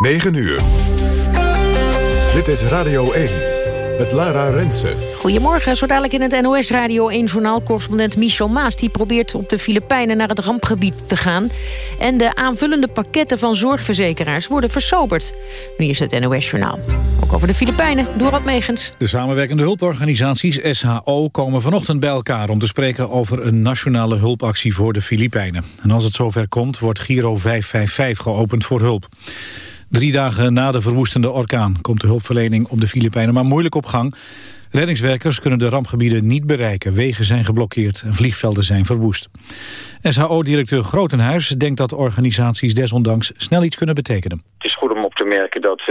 9 uur. Dit is Radio 1 met Lara Rensen. Goedemorgen, zo dadelijk in het NOS Radio 1-journaal... correspondent Michel Maas die probeert op de Filipijnen naar het rampgebied te gaan. En de aanvullende pakketten van zorgverzekeraars worden versoberd. Nu is het NOS-journaal. Ook over de Filipijnen, Dorot Megens. De samenwerkende hulporganisaties SHO komen vanochtend bij elkaar... om te spreken over een nationale hulpactie voor de Filipijnen. En als het zover komt, wordt Giro 555 geopend voor hulp. Drie dagen na de verwoestende orkaan komt de hulpverlening op de Filipijnen maar moeilijk op gang. Reddingswerkers kunnen de rampgebieden niet bereiken. Wegen zijn geblokkeerd en vliegvelden zijn verwoest. SHO-directeur Grotenhuis denkt dat organisaties desondanks snel iets kunnen betekenen. Het is goed om op te merken dat uh,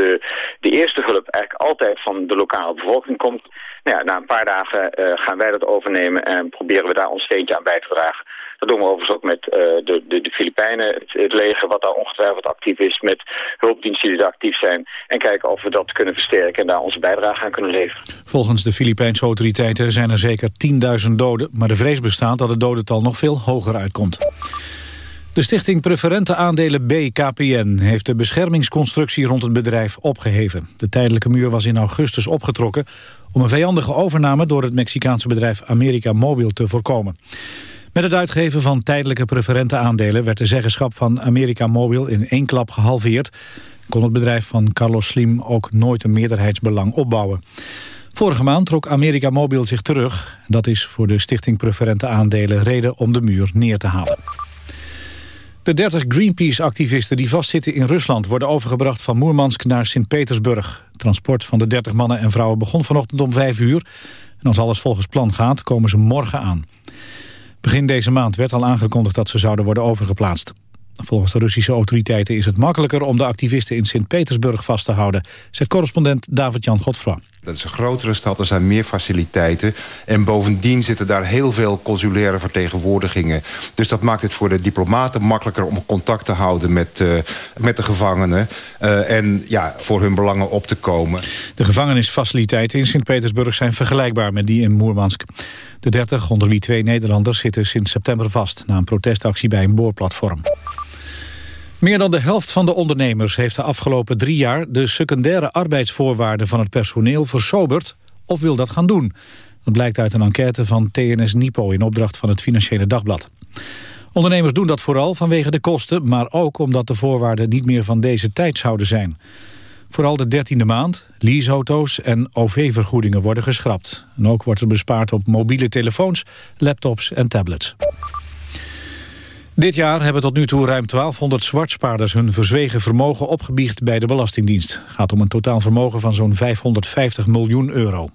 de eerste hulp eigenlijk altijd van de lokale bevolking komt. Nou ja, na een paar dagen uh, gaan wij dat overnemen en proberen we daar ons steentje aan bij te dragen. Dat doen we overigens ook met uh, de, de, de Filipijnen, het, het, leger wat daar ongetwijfeld actief is, met hulpdiensten die daar actief zijn. En kijken of we dat kunnen versterken en daar onze bijdrage aan kunnen leveren. Volgens de Filipijnse autoriteiten zijn er zeker 10.000 doden, maar de vrees bestaat dat het dodental nog veel hoger uitkomt. De stichting Preferente Aandelen B, KPN, heeft de beschermingsconstructie rond het bedrijf opgeheven. De tijdelijke muur was in augustus opgetrokken om een vijandige overname door het Mexicaanse bedrijf America Mobil te voorkomen. Met het uitgeven van tijdelijke preferente aandelen werd de zeggenschap van America Mobil in één klap gehalveerd. Kon het bedrijf van Carlos Slim ook nooit een meerderheidsbelang opbouwen. Vorige maand trok America Mobil zich terug. Dat is voor de stichting preferente aandelen reden om de muur neer te halen. De 30 Greenpeace-activisten die vastzitten in Rusland... worden overgebracht van Moermansk naar Sint-Petersburg. Transport van de 30 mannen en vrouwen begon vanochtend om 5 uur. En als alles volgens plan gaat, komen ze morgen aan. Begin deze maand werd al aangekondigd dat ze zouden worden overgeplaatst. Volgens de Russische autoriteiten is het makkelijker om de activisten in Sint-Petersburg vast te houden, zegt correspondent David-Jan Godfroy. Dat is een grotere stad, er zijn meer faciliteiten. En bovendien zitten daar heel veel consulaire vertegenwoordigingen. Dus dat maakt het voor de diplomaten makkelijker om contact te houden met, uh, met de gevangenen. Uh, en ja, voor hun belangen op te komen. De gevangenisfaciliteiten in Sint-Petersburg zijn vergelijkbaar met die in Moermansk. De 30, onder wie twee Nederlanders, zitten sinds september vast... na een protestactie bij een boorplatform. Meer dan de helft van de ondernemers heeft de afgelopen drie jaar... de secundaire arbeidsvoorwaarden van het personeel versoberd of wil dat gaan doen. Dat blijkt uit een enquête van TNS Nipo in opdracht van het Financiële Dagblad. Ondernemers doen dat vooral vanwege de kosten... maar ook omdat de voorwaarden niet meer van deze tijd zouden zijn. Vooral de dertiende maand, leaseauto's en OV-vergoedingen worden geschrapt. En ook wordt er bespaard op mobiele telefoons, laptops en tablets. Dit jaar hebben tot nu toe ruim 1200 zwartspaarders hun verzwegen vermogen opgebiecht bij de Belastingdienst. Het gaat om een totaal vermogen van zo'n 550 miljoen euro.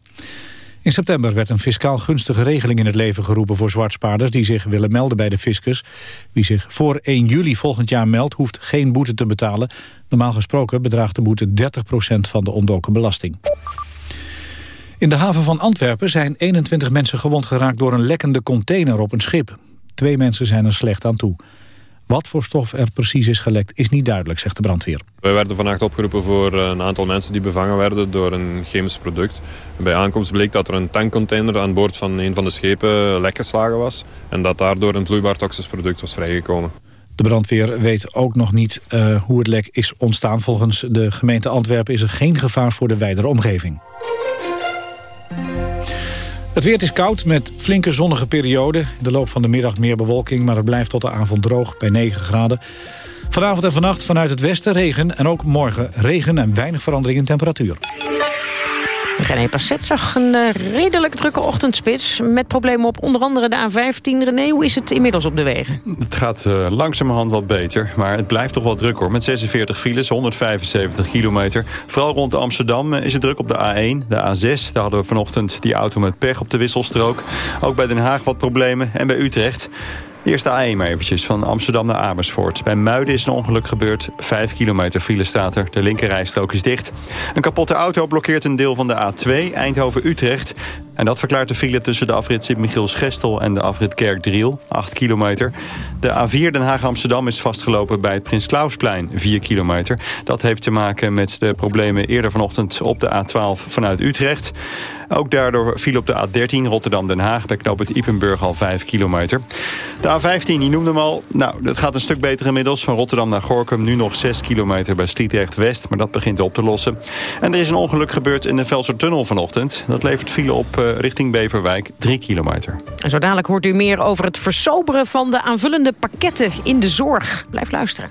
In september werd een fiscaal gunstige regeling in het leven geroepen voor zwartspaarders die zich willen melden bij de fiscus. Wie zich voor 1 juli volgend jaar meldt hoeft geen boete te betalen. Normaal gesproken bedraagt de boete 30% van de ontdoken belasting. In de haven van Antwerpen zijn 21 mensen gewond geraakt door een lekkende container op een schip. Twee mensen zijn er slecht aan toe. Wat voor stof er precies is gelekt is niet duidelijk, zegt de brandweer. Wij werden vannacht opgeroepen voor een aantal mensen die bevangen werden door een chemisch product. Bij aankomst bleek dat er een tankcontainer aan boord van een van de schepen lek geslagen was. En dat daardoor een vloeibaar toxisch product was vrijgekomen. De brandweer weet ook nog niet uh, hoe het lek is ontstaan. Volgens de gemeente Antwerpen is er geen gevaar voor de wijdere omgeving. Het weer is koud met flinke zonnige perioden. De loop van de middag meer bewolking, maar het blijft tot de avond droog bij 9 graden. Vanavond en vannacht vanuit het westen regen en ook morgen regen en weinig verandering in temperatuur. René Passet zag een uh, redelijk drukke ochtendspits... met problemen op onder andere de A15. René, hoe is het inmiddels op de wegen? Het gaat uh, langzamerhand wat beter, maar het blijft toch wel druk hoor. Met 46 files, 175 kilometer. Vooral rond Amsterdam is het druk op de A1, de A6. Daar hadden we vanochtend die auto met pech op de wisselstrook. Ook bij Den Haag wat problemen en bij Utrecht... Eerst de A1 maar eventjes, van Amsterdam naar Amersfoort. Bij Muiden is een ongeluk gebeurd. Vijf kilometer file staat er. De linkerrijstrook is dicht. Een kapotte auto blokkeert een deel van de A2, Eindhoven-Utrecht. En dat verklaart de file tussen de afrit Sint-Michiels-Gestel en de afrit Kerkdriel, 8 kilometer. De A4 Den Haag-Amsterdam is vastgelopen bij het Prins Klausplein, 4 kilometer. Dat heeft te maken met de problemen eerder vanochtend op de A12 vanuit Utrecht. Ook daardoor viel op de A13 Rotterdam-Den Haag. Daar knoopt het Ipenburg al 5 kilometer. De A15, die noemde hem al. Nou, dat gaat een stuk beter inmiddels. Van Rotterdam naar Gorkum nu nog 6 kilometer bij Stietrecht West. Maar dat begint op te lossen. En er is een ongeluk gebeurd in de Velsertunnel vanochtend. Dat levert file op uh, richting Beverwijk 3 kilometer. En zo dadelijk hoort u meer over het versoberen van de aanvullende pakketten in de zorg. Blijf luisteren.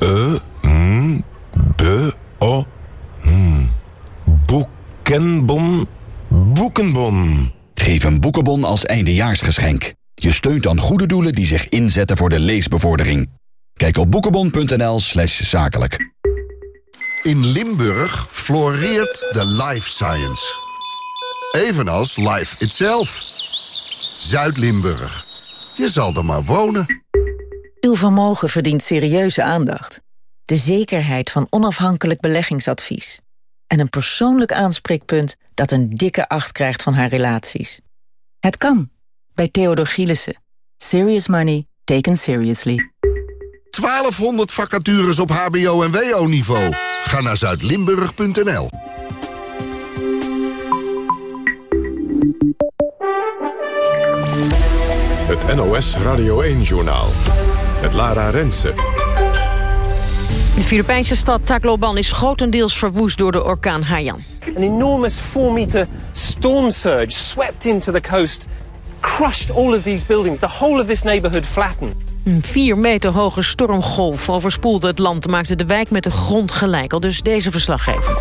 E N B O N Boekenbon Boekenbon. Geef een boekenbon als eindejaarsgeschenk. Je steunt dan goede doelen die zich inzetten voor de leesbevordering. Kijk op boekenbon.nl slash zakelijk. In Limburg floreert de life science. Evenals life itself. Zuid-Limburg. Je zal er maar wonen. Uw vermogen verdient serieuze aandacht. De zekerheid van onafhankelijk beleggingsadvies. En een persoonlijk aanspreekpunt dat een dikke acht krijgt van haar relaties. Het kan. Bij Theodor Gielissen. Serious money taken seriously. 1200 vacatures op hbo- en wo-niveau. Ga naar zuidlimburg.nl. Het NOS Radio 1-journaal. Met Lara Rensen. De Filipijnse stad Tacloban is grotendeels verwoest door de orkaan Haiyan. An enormous 4-meter storm surge swept into the coast, crushed all of these buildings. The whole of this neighborhood flattened. Een vier meter hoge stormgolf overspoelde het land... maakte de wijk met de grond gelijk, al dus deze verslaggever.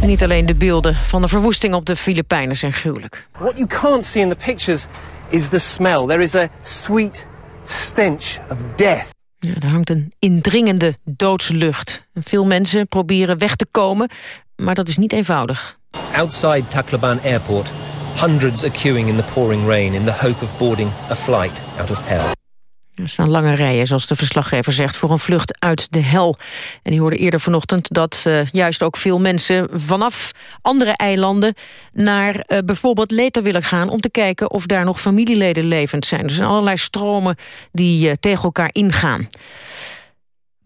En niet alleen de beelden van de verwoesting op de Filipijnen zijn gruwelijk. What you can't see in the pictures is the smell. There is a sweet stench of death. Ja, er hangt een indringende doodslucht. Veel mensen proberen weg te komen, maar dat is niet eenvoudig. Outside Tacloban Airport, hundreds are queuing in the pouring rain... in the hope of boarding a flight out of hell. Er staan lange rijen, zoals de verslaggever zegt, voor een vlucht uit de hel. En die hoorde eerder vanochtend dat uh, juist ook veel mensen vanaf andere eilanden naar uh, bijvoorbeeld Leta willen gaan om te kijken of daar nog familieleden levend zijn. Er zijn allerlei stromen die uh, tegen elkaar ingaan.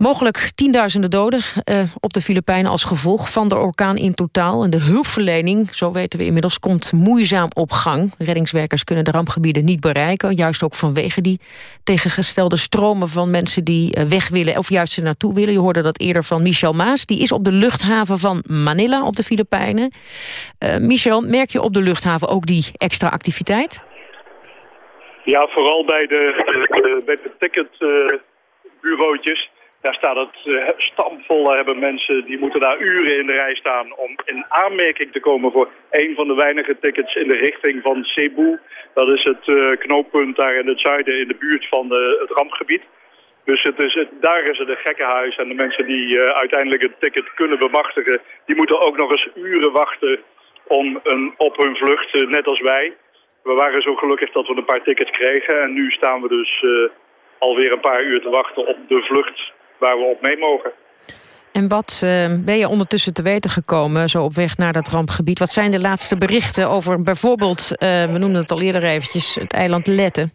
Mogelijk tienduizenden doden uh, op de Filipijnen als gevolg van de orkaan in totaal. En de hulpverlening, zo weten we inmiddels, komt moeizaam op gang. Reddingswerkers kunnen de rampgebieden niet bereiken. Juist ook vanwege die tegengestelde stromen van mensen die uh, weg willen... of juist er naartoe willen. Je hoorde dat eerder van Michel Maas. Die is op de luchthaven van Manila op de Filipijnen. Uh, Michel, merk je op de luchthaven ook die extra activiteit? Ja, vooral bij de, bij de ticketbureautjes daar staat het uh, stampvol. Hebben mensen die moeten daar uren in de rij staan om in aanmerking te komen voor een van de weinige tickets in de richting van Cebu. Dat is het uh, knooppunt daar in het zuiden in de buurt van de, het rampgebied. Dus het is, het, daar is het een gekkenhuis en de mensen die uiteindelijk het ticket kunnen bemachtigen, die moeten ook nog eens uren wachten om een, op hun vlucht, net als wij. We waren zo gelukkig dat we een paar tickets kregen en nu staan we dus alweer een paar uur te wachten op de vlucht waar we op mee mogen. En wat uh, ben je ondertussen te weten gekomen, zo op weg naar dat rampgebied? Wat zijn de laatste berichten over bijvoorbeeld, uh, we noemden het al eerder eventjes, het eiland Letten?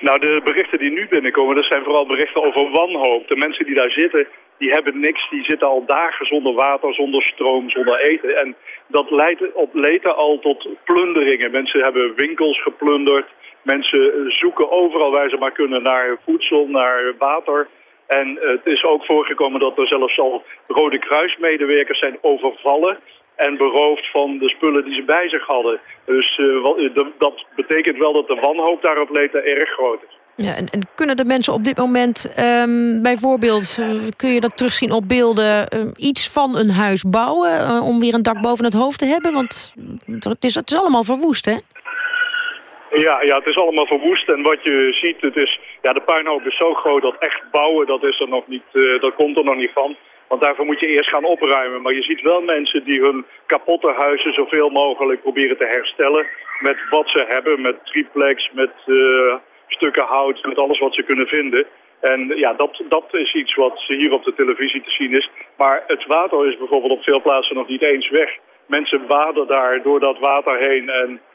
Nou, de berichten die nu binnenkomen, dat zijn vooral berichten over wanhoop. De mensen die daar zitten, die hebben niks. Die zitten al dagen zonder water, zonder stroom, zonder eten. En dat leidt op Leten al tot plunderingen. Mensen hebben winkels geplunderd. Mensen zoeken overal waar ze maar kunnen naar voedsel, naar water. En het is ook voorgekomen dat er zelfs al Rode Kruismedewerkers zijn overvallen en beroofd van de spullen die ze bij zich hadden. Dus uh, wat, dat betekent wel dat de wanhoop daarop leed erg groot is. Ja, en, en, kunnen de mensen op dit moment um, bijvoorbeeld, uh, kun je dat terugzien op beelden, iets van een huis bouwen om weer een dak boven het hoofd te hebben? Want het is, het is allemaal verwoest, hè? Ja, ja, het is allemaal verwoest en wat je ziet, het is, ja, de puinhoop is zo groot dat echt bouwen, dat, is er nog niet, dat komt er nog niet van. Want daarvoor moet je eerst gaan opruimen. Maar je ziet wel mensen die hun kapotte huizen zoveel mogelijk proberen te herstellen. Met wat ze hebben, met triplex, met uh, stukken hout, met alles wat ze kunnen vinden. En ja, dat, dat is iets wat hier op de televisie te zien is. Maar het water is bijvoorbeeld op veel plaatsen nog niet eens weg. Mensen waden daar door dat water heen en uh,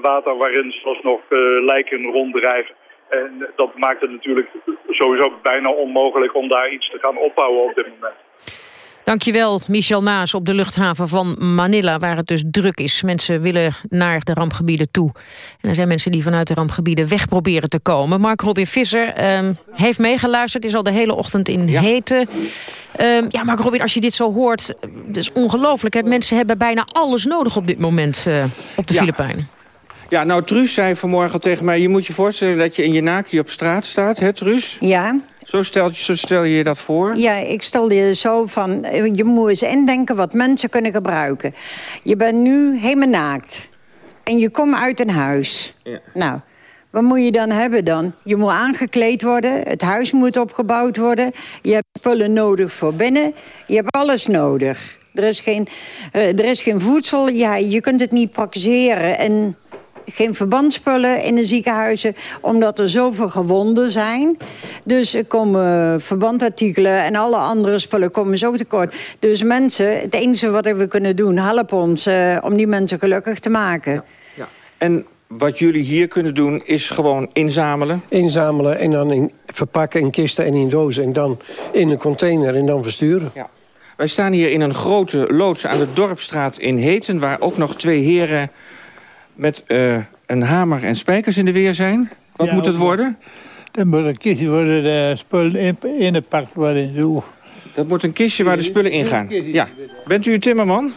water waarin zelfs nog uh, lijken ronddrijven. En dat maakt het natuurlijk sowieso bijna onmogelijk om daar iets te gaan opbouwen op dit moment. Dankjewel, Michel Maas op de luchthaven van Manila, waar het dus druk is. Mensen willen naar de rampgebieden toe. En er zijn mensen die vanuit de rampgebieden weg proberen te komen. Mark Robin Visser um, heeft meegeluisterd, is al de hele ochtend in ja. Heten. Um, ja, Mark Robin, als je dit zo hoort, het is ongelooflijk. Mensen hebben bijna alles nodig op dit moment uh, op de ja. Filipijnen. Ja, nou, Truus zei vanmorgen tegen mij... je moet je voorstellen dat je in je naki op straat staat, hè, Truus? Ja. Zo stel, zo stel je je dat voor? Ja, ik stel je zo van... je moet eens indenken wat mensen kunnen gebruiken. Je bent nu helemaal naakt. En je komt uit een huis. Ja. Nou, wat moet je dan hebben dan? Je moet aangekleed worden, het huis moet opgebouwd worden... je hebt spullen nodig voor binnen, je hebt alles nodig. Er is geen, uh, er is geen voedsel, ja, je kunt het niet praktiseren... en geen verbandspullen in de ziekenhuizen... omdat er zoveel gewonden zijn. Dus er komen verbandartikelen en alle andere spullen komen zo tekort. Dus mensen, het enige wat we kunnen doen... help ons uh, om die mensen gelukkig te maken. Ja. ja. En wat jullie hier kunnen doen is gewoon inzamelen? Inzamelen en dan in, verpakken in kisten en in dozen... en dan in een container en dan versturen. Ja. Wij staan hier in een grote loods aan de Dorpstraat in Heten... waar ook nog twee heren met uh, een hamer en spijkers in de weer zijn. Wat ja, moet het worden? Dat moet een kistje worden de spullen in, ingepakt worden. Zo. Dat wordt een kistje waar de spullen in gaan. Ja. Bent u een timmerman?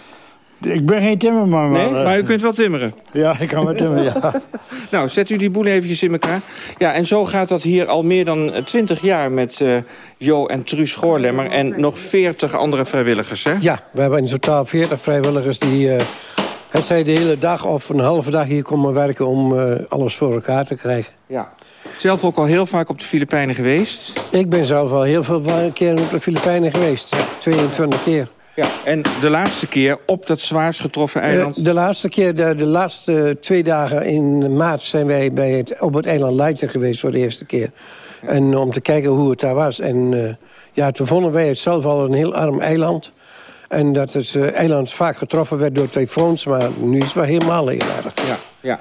Ik ben geen timmerman. Nee, maar, maar u kunt wel timmeren? Ja, ik kan wel timmeren, ja. nou, zet u die boel eventjes in elkaar. Ja, en zo gaat dat hier al meer dan twintig jaar met uh, Jo en Truus Schoorlemmer... en nog veertig andere vrijwilligers, hè? Ja, we hebben in totaal veertig vrijwilligers die... Uh, het zij de hele dag of een halve dag hier komen werken om uh, alles voor elkaar te krijgen. Ja. Zelf ook al heel vaak op de Filipijnen geweest? Ik ben zelf al heel veel keren op de Filipijnen geweest. 22 keer. Ja, en de laatste keer op dat zwaarst getroffen eiland? De, de laatste keer, de, de, laatste twee dagen in maart... zijn wij bij het, op het eiland Leiden geweest voor de eerste keer. Ja. En om te kijken hoe het daar was. En uh, ja, toen vonden wij het zelf al een heel arm eiland. En dat het uh, eiland vaak getroffen werd door tyfoons. Maar nu is het wel helemaal heel erg. Ja, ja.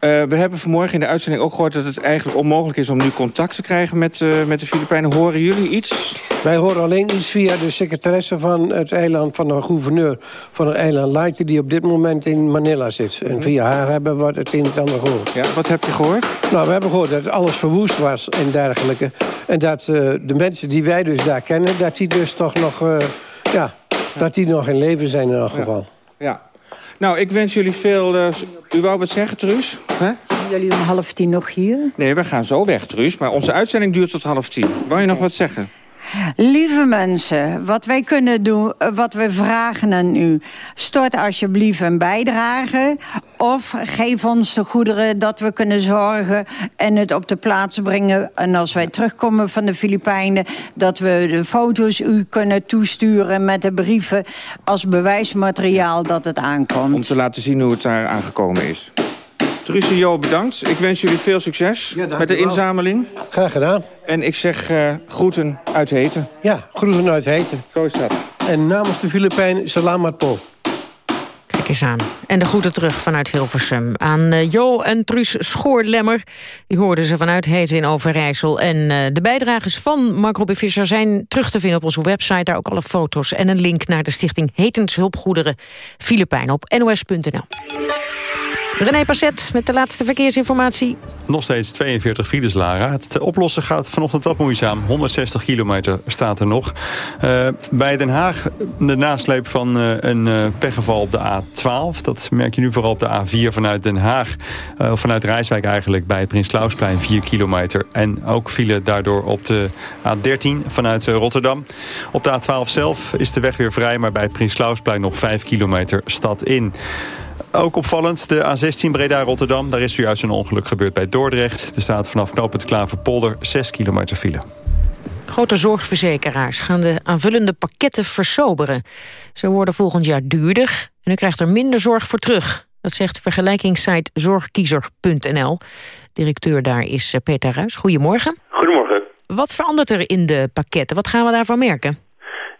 Uh, we hebben vanmorgen in de uitzending ook gehoord dat het eigenlijk onmogelijk is om nu contact te krijgen met, uh, met de Filipijnen. Horen jullie iets? Wij horen alleen iets via de secretaresse van het eiland, van de gouverneur van het eiland Leiden, die op dit moment in Manila zit. En via haar hebben we het een en ander gehoord. Ja, wat heb je gehoord? Nou, we hebben gehoord dat alles verwoest was en dergelijke. En dat uh, de mensen die wij dus daar kennen, dat die dus toch nog, ja, dat die nog in leven zijn in elk geval. Ja. ja. Nou, ik wens jullie veel... Uh, u wou wat zeggen, Truus? Huh? Zijn jullie om half tien nog hier? Nee, we gaan zo weg, Truus. Maar onze uitzending duurt tot half tien. Wou je nog wat zeggen? Lieve mensen, wat wij kunnen doen, wat we vragen aan u... stort alsjeblieft een bijdrage of geef ons de goederen dat we kunnen zorgen... en het op de plaats brengen. En als wij terugkomen van de Filipijnen... dat we de foto's u kunnen toesturen met de brieven... als bewijsmateriaal dat het aankomt. Om te laten zien hoe het daar aangekomen is. Truus en Jo, bedankt. Ik wens jullie veel succes ja, met de inzameling. Graag gedaan. En ik zeg uh, groeten uit Heten. Ja, groeten uit Heten. Zo is dat. En namens de Filipijnen, salamat po. Kijk eens aan. En de groeten terug vanuit Hilversum. Aan uh, Jo en Truus Schoorlemmer. Die hoorden ze vanuit Heten in Overijssel. En uh, de bijdrages van Mark Robin Visser zijn terug te vinden op onze website. Daar ook alle foto's en een link naar de stichting Hetens Hulpgoederen Filipijnen op nos.nl. René Passet met de laatste verkeersinformatie. Nog steeds 42 files, Lara. Het oplossen gaat vanochtend wat moeizaam. 160 kilometer staat er nog. Uh, bij Den Haag de nasleep van uh, een pechgeval op de A12. Dat merk je nu vooral op de A4 vanuit Den Haag. of vanuit Rijswijk eigenlijk bij het Prins Klausplein 4 kilometer. En ook file daardoor op de A13 vanuit Rotterdam. Op de A12 zelf is de weg weer vrij. Maar bij het Prins Klausplein nog 5 kilometer stad in. Ook opvallend, de A16 Breda-Rotterdam. Daar is zojuist een ongeluk gebeurd bij Dordrecht. Er staat vanaf knooppunt Klaverpolder 6 kilometer file. Grote zorgverzekeraars gaan de aanvullende pakketten versoberen. Ze worden volgend jaar duurder en u krijgt er minder zorg voor terug. Dat zegt vergelijkingssite zorgkiezer.nl. Directeur daar is eh, Peter Ruis. Goedemorgen. Goedemorgen. Wat verandert er in de pakketten? Wat gaan we daarvan merken?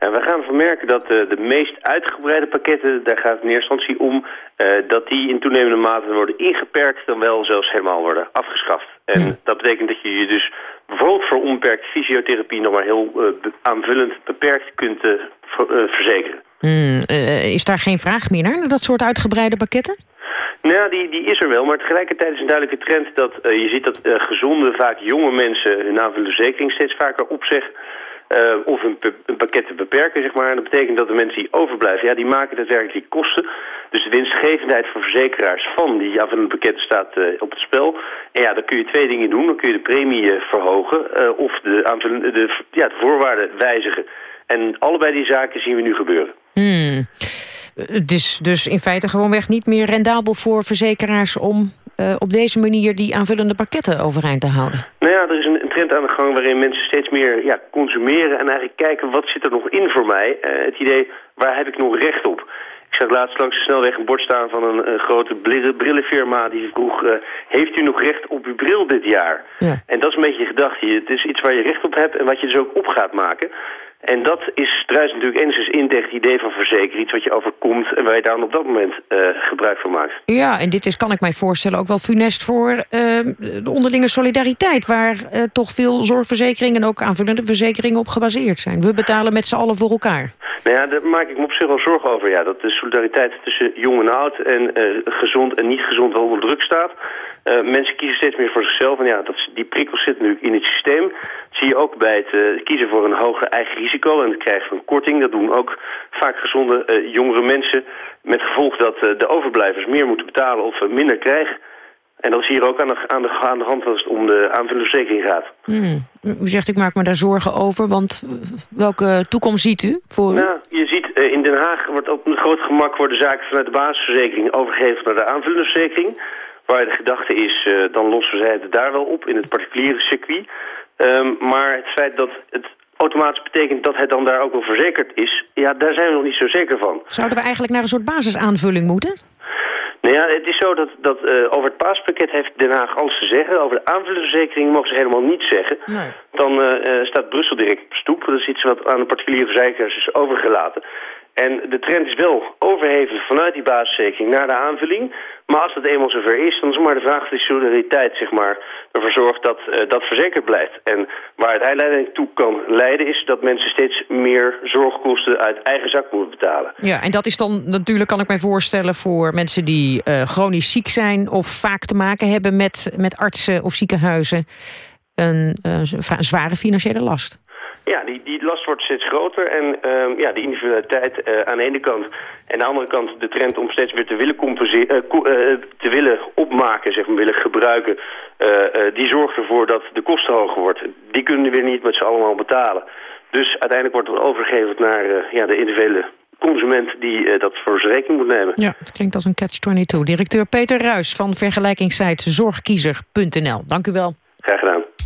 En we gaan vermerken dat de, de meest uitgebreide pakketten, daar gaat het in eerste instantie om, uh, dat die in toenemende mate worden ingeperkt, dan wel zelfs helemaal worden afgeschaft. En dat betekent dat je je dus bijvoorbeeld voor onbeperkte fysiotherapie nog maar heel uh, aanvullend beperkt kunt verzekeren. Hmm, is daar geen vraag meer naar, naar dat soort uitgebreide pakketten? Nou ja, die, die is er wel, maar tegelijkertijd is een duidelijke trend dat je ziet dat gezonde, vaak jonge mensen hun aanvullende verzekering steeds vaker opzeggen. Uh, of een, een, pakket te beperken, zeg maar. En dat betekent dat de mensen die overblijven, ja, die maken daadwerkelijk die kosten. Dus de winstgevendheid voor verzekeraars van die aanvullende pakketten staat uh, op het spel. En ja, dan kun je twee dingen doen. Dan kun je de premie uh, verhogen of de, de, ja, de voorwaarden wijzigen. En allebei die zaken zien we nu gebeuren. Hmm. Het is dus in feite gewoonweg niet meer rendabel voor verzekeraars om op deze manier die aanvullende pakketten overeind te houden? Nou ja, er is trend aan de gang waarin mensen steeds meer ja, consumeren... en eigenlijk kijken wat zit er nog in voor mij. Uh, het idee, waar heb ik nog recht op? Ik zag laatst langs de snelweg een bord staan van een, een grote brillenfirma die vroeg... Uh, heeft u nog recht op uw bril dit jaar? Ja. En dat is een beetje je gedachte. Het is iets waar je recht op hebt en wat je dus ook op gaat maken... En dat is druist natuurlijk enigszins in tegen het idee van verzekeren. Iets wat je overkomt en waar je dan op dat moment uh, gebruik van maakt. Ja, en dit is, kan ik mij voorstellen, ook wel funest voor uh, de onderlinge solidariteit. Waar uh, toch veel zorgverzekeringen en ook aanvullende verzekeringen op gebaseerd zijn. We betalen met z'n allen voor elkaar. Nou ja, daar maak ik me op zich wel zorgen over. Ja, dat de solidariteit tussen jong en oud en gezond en niet gezond wel onder druk staat. mensen kiezen steeds meer voor zichzelf. En ja, dat, die prikkels zitten natuurlijk in het systeem. Dat zie je ook bij het kiezen voor een hoger eigen risico en het krijgen van korting. Dat doen ook vaak gezonde uh, jongere mensen. Met gevolg dat uh, de overblijvers meer moeten betalen of uh, minder krijgen. En dat is hier ook aan de, aan de, aan de hand als het om de aanvullende verzekering gaat. Hmm. U zegt ik maak me daar zorgen over, want welke toekomst ziet u? Voor nou, je ziet in Den Haag wordt op een groot gemak worden zaken vanuit de basisverzekering overgegeven naar de aanvullende verzekering. Waar de gedachte is, dan lossen we het daar wel op in het particuliere circuit. Um, maar het feit dat het automatisch betekent dat het dan daar ook wel verzekerd is... ja, daar zijn we nog niet zo zeker van. Zouden we eigenlijk naar een soort basisaanvulling moeten? Nou ja, het is zo dat, dat uh, over het paaspakket heeft Den Haag alles te zeggen. Over de aanvullende mogen ze helemaal niets zeggen. Nee. Dan uh, staat Brussel direct op stoep. Dat is iets wat aan de particuliere verzekeraars is overgelaten. En de trend is wel overheven vanuit die basisverzekering naar de aanvulling. Maar als het eenmaal zover is, dan is maar de vraag of de solidariteit zeg maar, ervoor zorgt dat uh, dat verzekerd blijft. En waar het uiteindelijk toe kan leiden is dat mensen steeds meer zorgkosten uit eigen zak moeten betalen. Ja, en dat is dan natuurlijk, kan ik mij voorstellen, voor mensen die uh, chronisch ziek zijn... of vaak te maken hebben met, met artsen of ziekenhuizen... een, uh, een zware financiële last. Ja, die, die last wordt steeds groter en um, ja, die individualiteit uh, aan de ene kant... en aan de andere kant de trend om steeds weer te willen, compenseren, uh, uh, te willen opmaken, zeg maar, willen gebruiken... die zorgt ervoor dat de kosten hoger worden. Die kunnen we weer niet met z'n allemaal betalen. Dus uiteindelijk wordt het overgegeven naar ja, de individuele consument die dat voor zijn rekening moet nemen. Ja, het klinkt als een catch-22. Directeur Peter Ruis van vergelijkingssite zorgkiezer.nl. Dank u wel. Graag gedaan.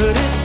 but it's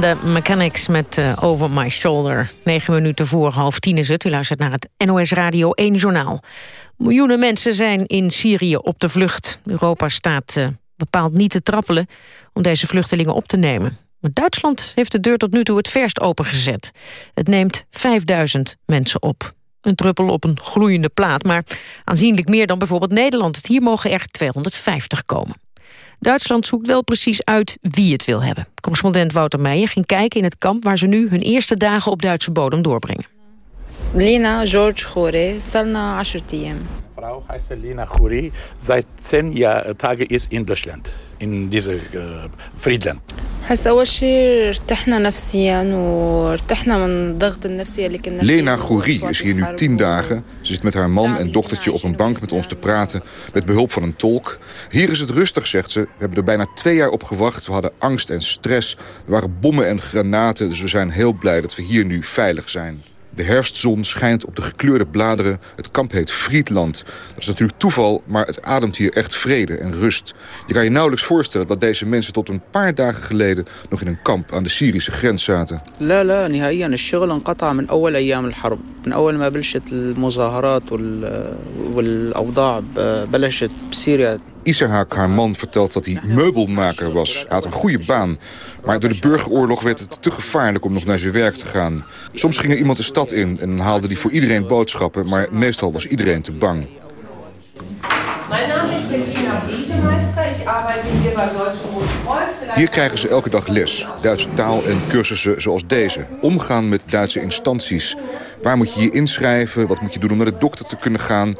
de Mechanics met uh, Over My Shoulder. Negen minuten voor half tien is het. U luistert naar het NOS Radio 1 Journaal. Miljoenen mensen zijn in Syrië op de vlucht. Europa staat uh, bepaald niet te trappelen om deze vluchtelingen op te nemen. Maar Duitsland heeft de deur tot nu toe het verst opengezet. Het neemt 5000 mensen op. Een druppel op een gloeiende plaat, maar aanzienlijk meer dan bijvoorbeeld Nederland. Hier mogen er 250 komen. Duitsland zoekt wel precies uit wie het wil hebben. Correspondent Wouter Meijer ging kijken in het kamp... waar ze nu hun eerste dagen op Duitse bodem doorbrengen. Lina George Gore, Salna 10 Frau heißt Lina Khoury. Seit zehn Jahr, Tagen ist in Deutschland, in diesem uh, Friedland. Lena Goury is hier nu tien dagen. Ze zit met haar man en dochtertje op een bank met ons te praten... met behulp van een tolk. Hier is het rustig, zegt ze. We hebben er bijna twee jaar op gewacht. We hadden angst en stress. Er waren bommen en granaten, dus we zijn heel blij dat we hier nu veilig zijn. De herfstzon schijnt op de gekleurde bladeren. Het kamp heet Friedland. Dat is natuurlijk toeval, maar het ademt hier echt vrede en rust. Je kan je nauwelijks voorstellen dat deze mensen tot een paar dagen geleden... nog in een kamp aan de Syrische grens zaten. لا لا نهائيا الشغل انقطع من أول أيام الحرب من أول ما بلشت المظاهرات والأوضاع بلشت بسوريا Isahak, haar man, vertelt dat hij meubelmaker was. Hij had een goede baan. Maar door de burgeroorlog werd het te gevaarlijk om nog naar zijn werk te gaan. Soms ging er iemand de stad in en haalde hij voor iedereen boodschappen... maar meestal was iedereen te bang. Mijn naam is Bettina Bietemeister. Ik arbeid hier bij Deutsche hier krijgen ze elke dag les. Duitse taal en cursussen zoals deze. Omgaan met Duitse instanties. Waar moet je je inschrijven? Wat moet je doen om naar de dokter te kunnen gaan?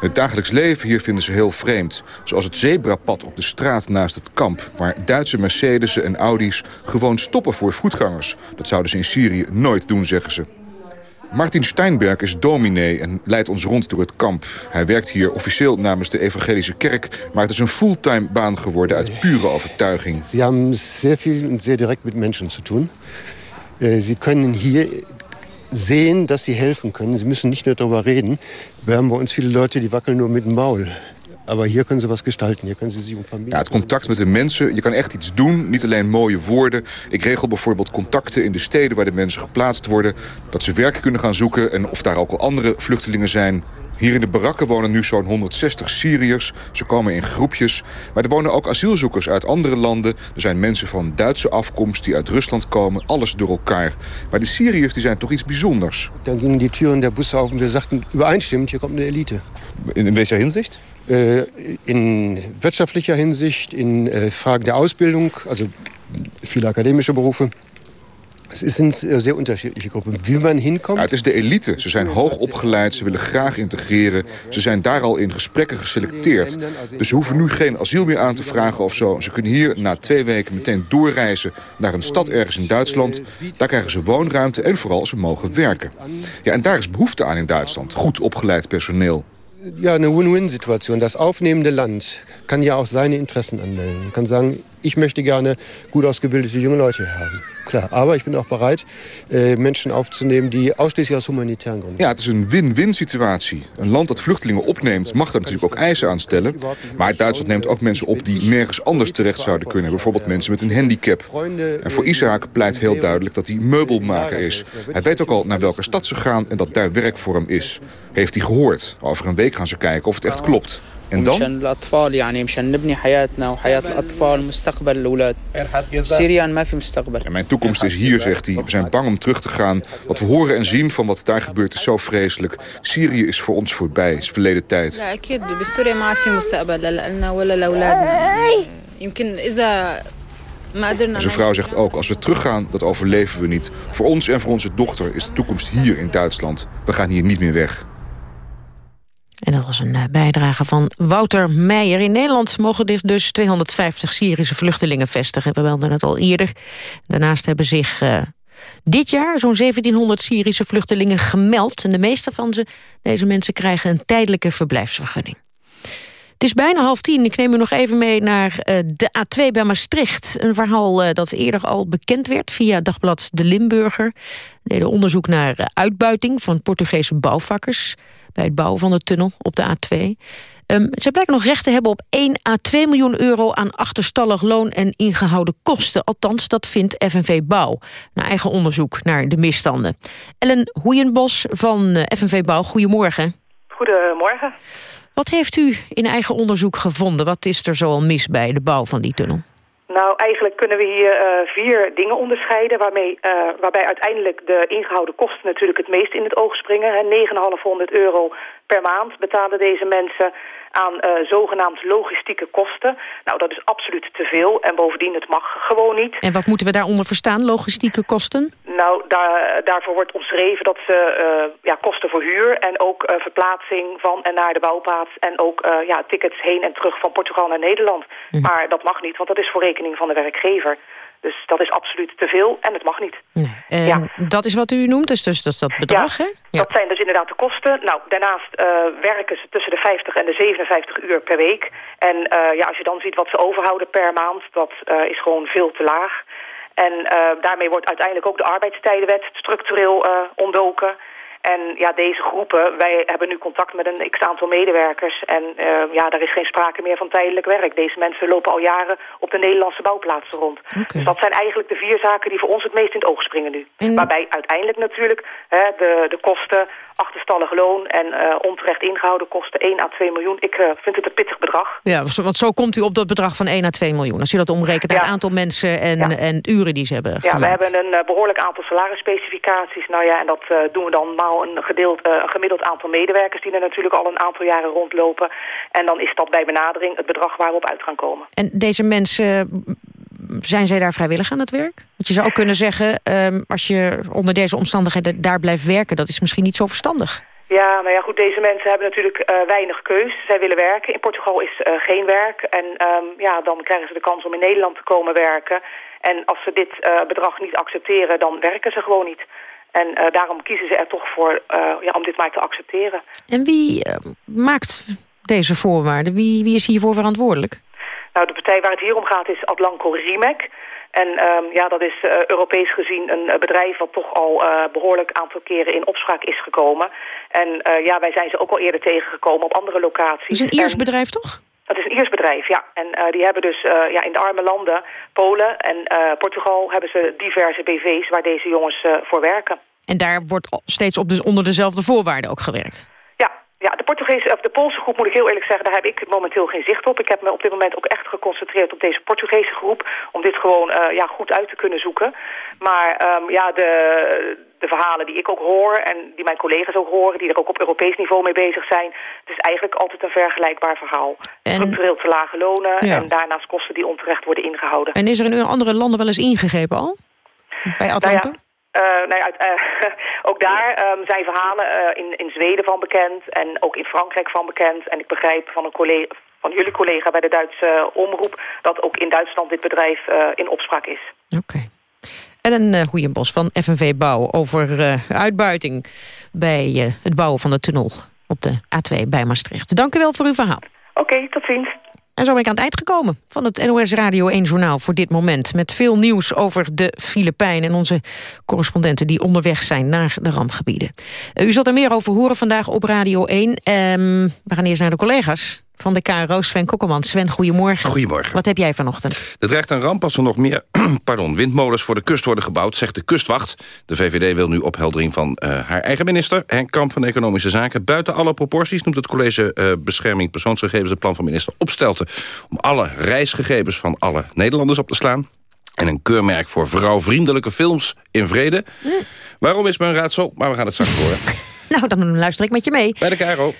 Het dagelijks leven hier vinden ze heel vreemd. Zoals het zebrapad op de straat naast het kamp... waar Duitse Mercedes'en en Audi's gewoon stoppen voor voetgangers. Dat zouden ze in Syrië nooit doen, zeggen ze. Martin Steinberg is dominee en leidt ons rond door het kamp. Hij werkt hier officieel namens de evangelische kerk... maar het is een fulltime baan geworden uit pure overtuiging. Ze hebben zeer veel en zeer direct met mensen te doen. Ze äh, kunnen hier sehen, dass sie helfen können. Sie müssen nicht nur darüber reden. Wir haben bei uns viele Leute, die wackeln nur mit dem Maul. Maar hier kunnen ze wat gestalten. Hier kunnen ze zich om familie. Ja, het contact met de mensen. Je kan echt iets doen. Niet alleen mooie woorden. Ik regel bijvoorbeeld contacten in de steden waar de mensen geplaatst worden. Dat ze werk kunnen gaan zoeken. En of daar ook al andere vluchtelingen zijn. Hier in de barakken wonen nu zo'n 160 Syriërs. Ze komen in groepjes. Maar er wonen ook asielzoekers uit andere landen. Er zijn mensen van Duitse afkomst die uit Rusland komen. Alles door elkaar. Maar de Syriërs die zijn toch iets bijzonders. Dan gingen die Türen der Busse auf en we sagten übereinstimmend, hier komt de elite. In, in welcher Hinsicht? Äh, in wirtschaftlicher Hinsicht, in äh, Fragen der Ausbildung, also viele akademische Berufe. Het zijn zeer unterschiedliche groepen. Wie man hinkomt... Ja, het is de elite. Ze zijn hoog opgeleid, ze willen graag integreren. Ze zijn daar al in gesprekken geselecteerd. Dus ze hoeven nu geen asiel meer aan te vragen of zo. Ze kunnen hier na twee weken meteen doorreizen naar een stad ergens in Duitsland. Daar krijgen ze woonruimte en vooral ze mogen werken. Ja, en daar is behoefte aan in Duitsland. Goed opgeleid personeel. Ja, eine Win-Win-Situation. Das aufnehmende Land kann ja auch seine Interessen anmelden. Kann sagen, ich möchte gerne gut ausgebildete junge Leute haben. Aber ich bin auch bereit, äh, mensen aufzunehmen die ausschließlich aus humanitaire Gründen. Ja, het is een win-win situatie. Een land dat vluchtelingen opneemt mag daar natuurlijk ook eisen aan stellen. Maar Duitsland neemt ook mensen op die nergens anders terecht zouden kunnen. Bijvoorbeeld mensen met een handicap. En voor Isaac pleit heel duidelijk dat hij meubelmaker is. Hij weet ook al naar welke stad ze gaan en dat daar werk voor hem is. Heeft hij gehoord. Over een week gaan ze kijken of het echt klopt. En dan? mijn toekomst is hier, zegt hij. We zijn bang om terug te gaan. Wat we horen en zien van wat daar gebeurt is zo vreselijk. Syrië is voor ons voorbij, is verleden tijd. Zijn vrouw zegt ook, als we teruggaan, dat overleven we niet. Voor ons en voor onze dochter is de toekomst hier in Duitsland. We gaan hier niet meer weg. En dat was een eh, bijdrage van Wouter Meijer. In Nederland mogen dus 250 Syrische vluchtelingen vestigen. We belden het al eerder. Daarnaast hebben zich uh, dit jaar zo'n 1700 Syrische vluchtelingen gemeld. En de meeste van ze, deze mensen krijgen een tijdelijke verblijfsvergunning. Het is bijna half tien. Ik neem u nog even mee naar uh, de A2 bij Maastricht. Een verhaal uh, dat eerder al bekend werd via dagblad De Limburger. We deden onderzoek naar uitbuiting van Portugese bouwvakkers bij het bouwen van de tunnel op de A2. Um, zij blijken nog recht te hebben op 1 à 2 miljoen euro... aan achterstallig loon en ingehouden kosten. Althans, dat vindt FNV Bouw. Naar eigen onderzoek naar de misstanden. Ellen Hoeienbos van eh, FNV Bouw, goedemorgen. Goedemorgen. Wat heeft u in eigen onderzoek gevonden? Wat is er zoal mis bij de bouw van die tunnel? Nou, eigenlijk kunnen we hier uh, vier dingen onderscheiden... Waarmee, uh, waarbij uiteindelijk de ingehouden kosten natuurlijk het meest in het oog springen. 9,500 euro per maand betalen deze mensen aan uh, zogenaamd logistieke kosten. Nou, dat is absoluut te veel en bovendien het mag gewoon niet. En wat moeten we daaronder verstaan, logistieke kosten? Nou, daar, daarvoor wordt omschreven dat ze uh, ja, kosten voor huur... en ook uh, verplaatsing van en naar de bouwplaats... en ook ja, tickets heen en terug van Portugal naar Nederland. Mm. Maar dat mag niet, want dat is voor rekening van de werkgever... Dus dat is absoluut te veel en het mag niet. Nee. ja. Dat is wat u noemt, dus, dus dat is dat bedrag, ja, hè? Ja. Dat zijn dus inderdaad de kosten. Nou, daarnaast uh, werken ze tussen de 50 en de 57 uur per week. En uh, ja, als je dan ziet wat ze overhouden per maand, dat uh, is gewoon veel te laag. En daarmee wordt uiteindelijk ook de arbeidstijdenwet structureel ontdoken... En ja, deze groepen, wij hebben nu contact met een x-aantal medewerkers. En uh, ja, daar is geen sprake meer van tijdelijk werk. Deze mensen lopen al jaren op de Nederlandse bouwplaatsen rond. Okay. Dus dat zijn eigenlijk de vier zaken die voor ons het meest in het oog springen nu. En... Waarbij uiteindelijk natuurlijk hè, de, de kosten, achterstallig loon en uh, onterecht ingehouden kosten 1 à 2 miljoen. Ik uh, vind het een pittig bedrag. Ja, want zo komt u op dat bedrag van 1 à 2 miljoen. Als je dat omrekent naar ja. aantal mensen en, ja. en uren die ze hebben Ja, we hebben een behoorlijk aantal salarisspecificaties. Nou ja, en dat doen we dan maal een, gedeeld, uh, een gemiddeld aantal medewerkers die er natuurlijk al een aantal jaren rondlopen. En dan is dat bij benadering het bedrag waar we op uit gaan komen. En deze mensen, zijn zij daar vrijwillig aan het werk? Want je zou ook kunnen zeggen, um, als je onder deze omstandigheden daar blijft werken, dat is misschien niet zo verstandig. Ja, nou ja, goed, deze mensen hebben natuurlijk uh, weinig keus. Zij willen werken. In Portugal is uh, geen werk. En um, ja, dan krijgen ze de kans om in Nederland te komen werken. En als ze dit uh, bedrag niet accepteren, dan werken ze gewoon niet. En uh, daarom kiezen ze er toch voor uh, ja, om dit maar te accepteren. En wie uh, maakt deze voorwaarden? Wie, wie is hiervoor verantwoordelijk? Nou, de partij waar het hier om gaat is Atlanco Remec. En um, ja, dat is uh, Europees gezien een bedrijf wat toch al uh, behoorlijk aantal keren in opspraak is gekomen. En uh, ja, wij zijn ze ook al eerder tegengekomen op andere locaties. Het is een Iers bedrijf, toch? Dat is een Iers bedrijf, ja. En uh, die hebben dus uh, ja, in de arme landen, Polen en uh, Portugal... hebben ze diverse BV's waar deze jongens voor werken. En daar wordt steeds op de, onder dezelfde voorwaarden ook gewerkt? Ja, ja de, Portugese, of de Poolse groep moet ik heel eerlijk zeggen... daar heb ik momenteel geen zicht op. Ik heb me op dit moment ook echt geconcentreerd op deze Portugese groep... om dit gewoon ja, goed uit te kunnen zoeken. Maar um, ja, de, de verhalen die ik ook hoor en die mijn collega's ook horen... die er ook op Europees niveau mee bezig zijn... het is eigenlijk altijd een vergelijkbaar verhaal. En... Structureel te lage lonen ja. en daarnaast kosten die onterecht worden ingehouden. En is er in andere landen wel eens ingegrepen al? Bij Atlanta? Nou ja. Uh, nou ja, uh, ook daar um, zijn verhalen uh, in, in Zweden van bekend en ook in Frankrijk van bekend. En ik begrijp van, een collega, van jullie collega bij de Duitse omroep dat ook in Duitsland dit bedrijf in opspraak is. Oké. Okay. En een uh, Goeienbos van FNV Bouw over uh, uitbuiting bij uh, het bouwen van de tunnel op de A2 bij Maastricht. Dank u wel voor uw verhaal. Oké, okay, tot ziens. En zo ben ik aan het eind gekomen van het NOS Radio 1 Journaal voor dit moment. Met veel nieuws over de Filipijnen en onze correspondenten die onderweg zijn naar de rampgebieden. U zult er meer over horen vandaag op Radio 1. Um, we gaan eerst naar de collega's van de KRO, Sven Kokkelman. Sven, goedemorgen. Goedemorgen. Wat heb jij vanochtend? Er dreigt een ramp als er nog meer pardon, windmolens voor de kust worden gebouwd, zegt de kustwacht. De VVD wil nu opheldering van uh, haar eigen minister, Henk Kamp van Economische Zaken. Buiten alle proporties noemt het college uh, Bescherming Persoonsgegevens het plan van minister Opstelten om alle reisgegevens van alle Nederlanders op te slaan. En een keurmerk voor vrouwvriendelijke films in vrede. Mm. Waarom is mijn raadsel? Maar we gaan het straks horen. nou, dan luister ik met je mee. Bij de KRO.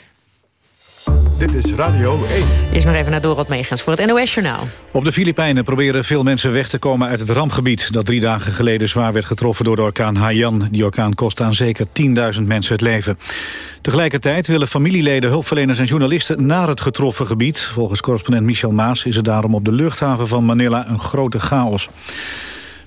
Dit is Radio 1. Eerst maar even naar Dorot Meegens voor het NOS-journaal. Op de Filipijnen proberen veel mensen weg te komen uit het rampgebied... dat drie dagen geleden zwaar werd getroffen door de orkaan Haiyan. Die orkaan kost aan zeker 10.000 mensen het leven. Tegelijkertijd willen familieleden, hulpverleners en journalisten... naar het getroffen gebied. Volgens correspondent Michel Maas is het daarom op de luchthaven van Manila... een grote chaos.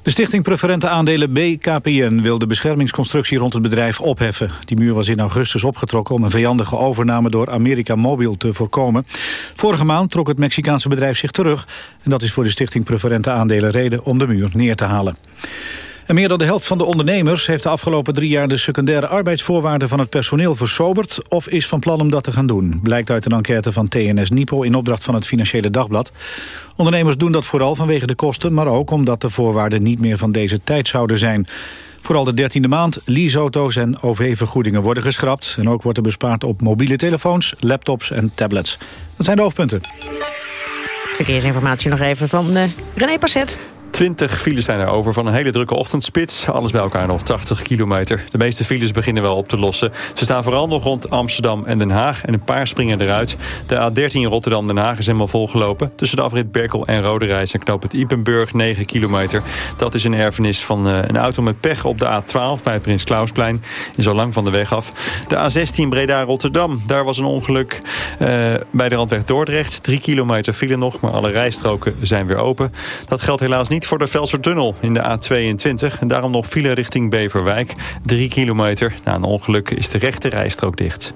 De stichting Preferente Aandelen BKPN wil de beschermingsconstructie rond het bedrijf opheffen. Die muur was in augustus opgetrokken om een vijandige overname door America Mobil te voorkomen. Vorige maand trok het Mexicaanse bedrijf zich terug. En dat is voor de stichting Preferente Aandelen reden om de muur neer te halen. En meer dan de helft van de ondernemers heeft de afgelopen drie jaar... de secundaire arbeidsvoorwaarden van het personeel versoberd... of is van plan om dat te gaan doen. Blijkt uit een enquête van TNS Nipo in opdracht van het Financiële Dagblad. Ondernemers doen dat vooral vanwege de kosten... maar ook omdat de voorwaarden niet meer van deze tijd zouden zijn. Vooral de dertiende maand, leaseauto's en OV-vergoedingen worden geschrapt. En ook wordt er bespaard op mobiele telefoons, laptops en tablets. Dat zijn de hoofdpunten. Verkeersinformatie nog even van uh, René Passet. 20 files zijn er over van een hele drukke ochtendspits. Alles bij elkaar nog 80 kilometer. De meeste files beginnen wel op te lossen. Ze staan vooral nog rond Amsterdam en Den Haag. En een paar springen eruit. De A13 Rotterdam-Den Haag is helemaal volgelopen. Tussen de afrit Berkel en Roderijs en knoop het Ipenburg 9 kilometer. Dat is een erfenis van uh, een auto met pech op de A12 bij Prins Klausplein. Is al lang van de weg af. De A16 Breda-Rotterdam. Daar was een ongeluk uh, bij de randweg Dordrecht. 3 kilometer file nog, maar alle rijstroken zijn weer open. Dat geldt helaas niet voor de Velsertunnel in de A22. En daarom nog file richting Beverwijk. 3 kilometer. Na een ongeluk is de rechte rijstrook dicht.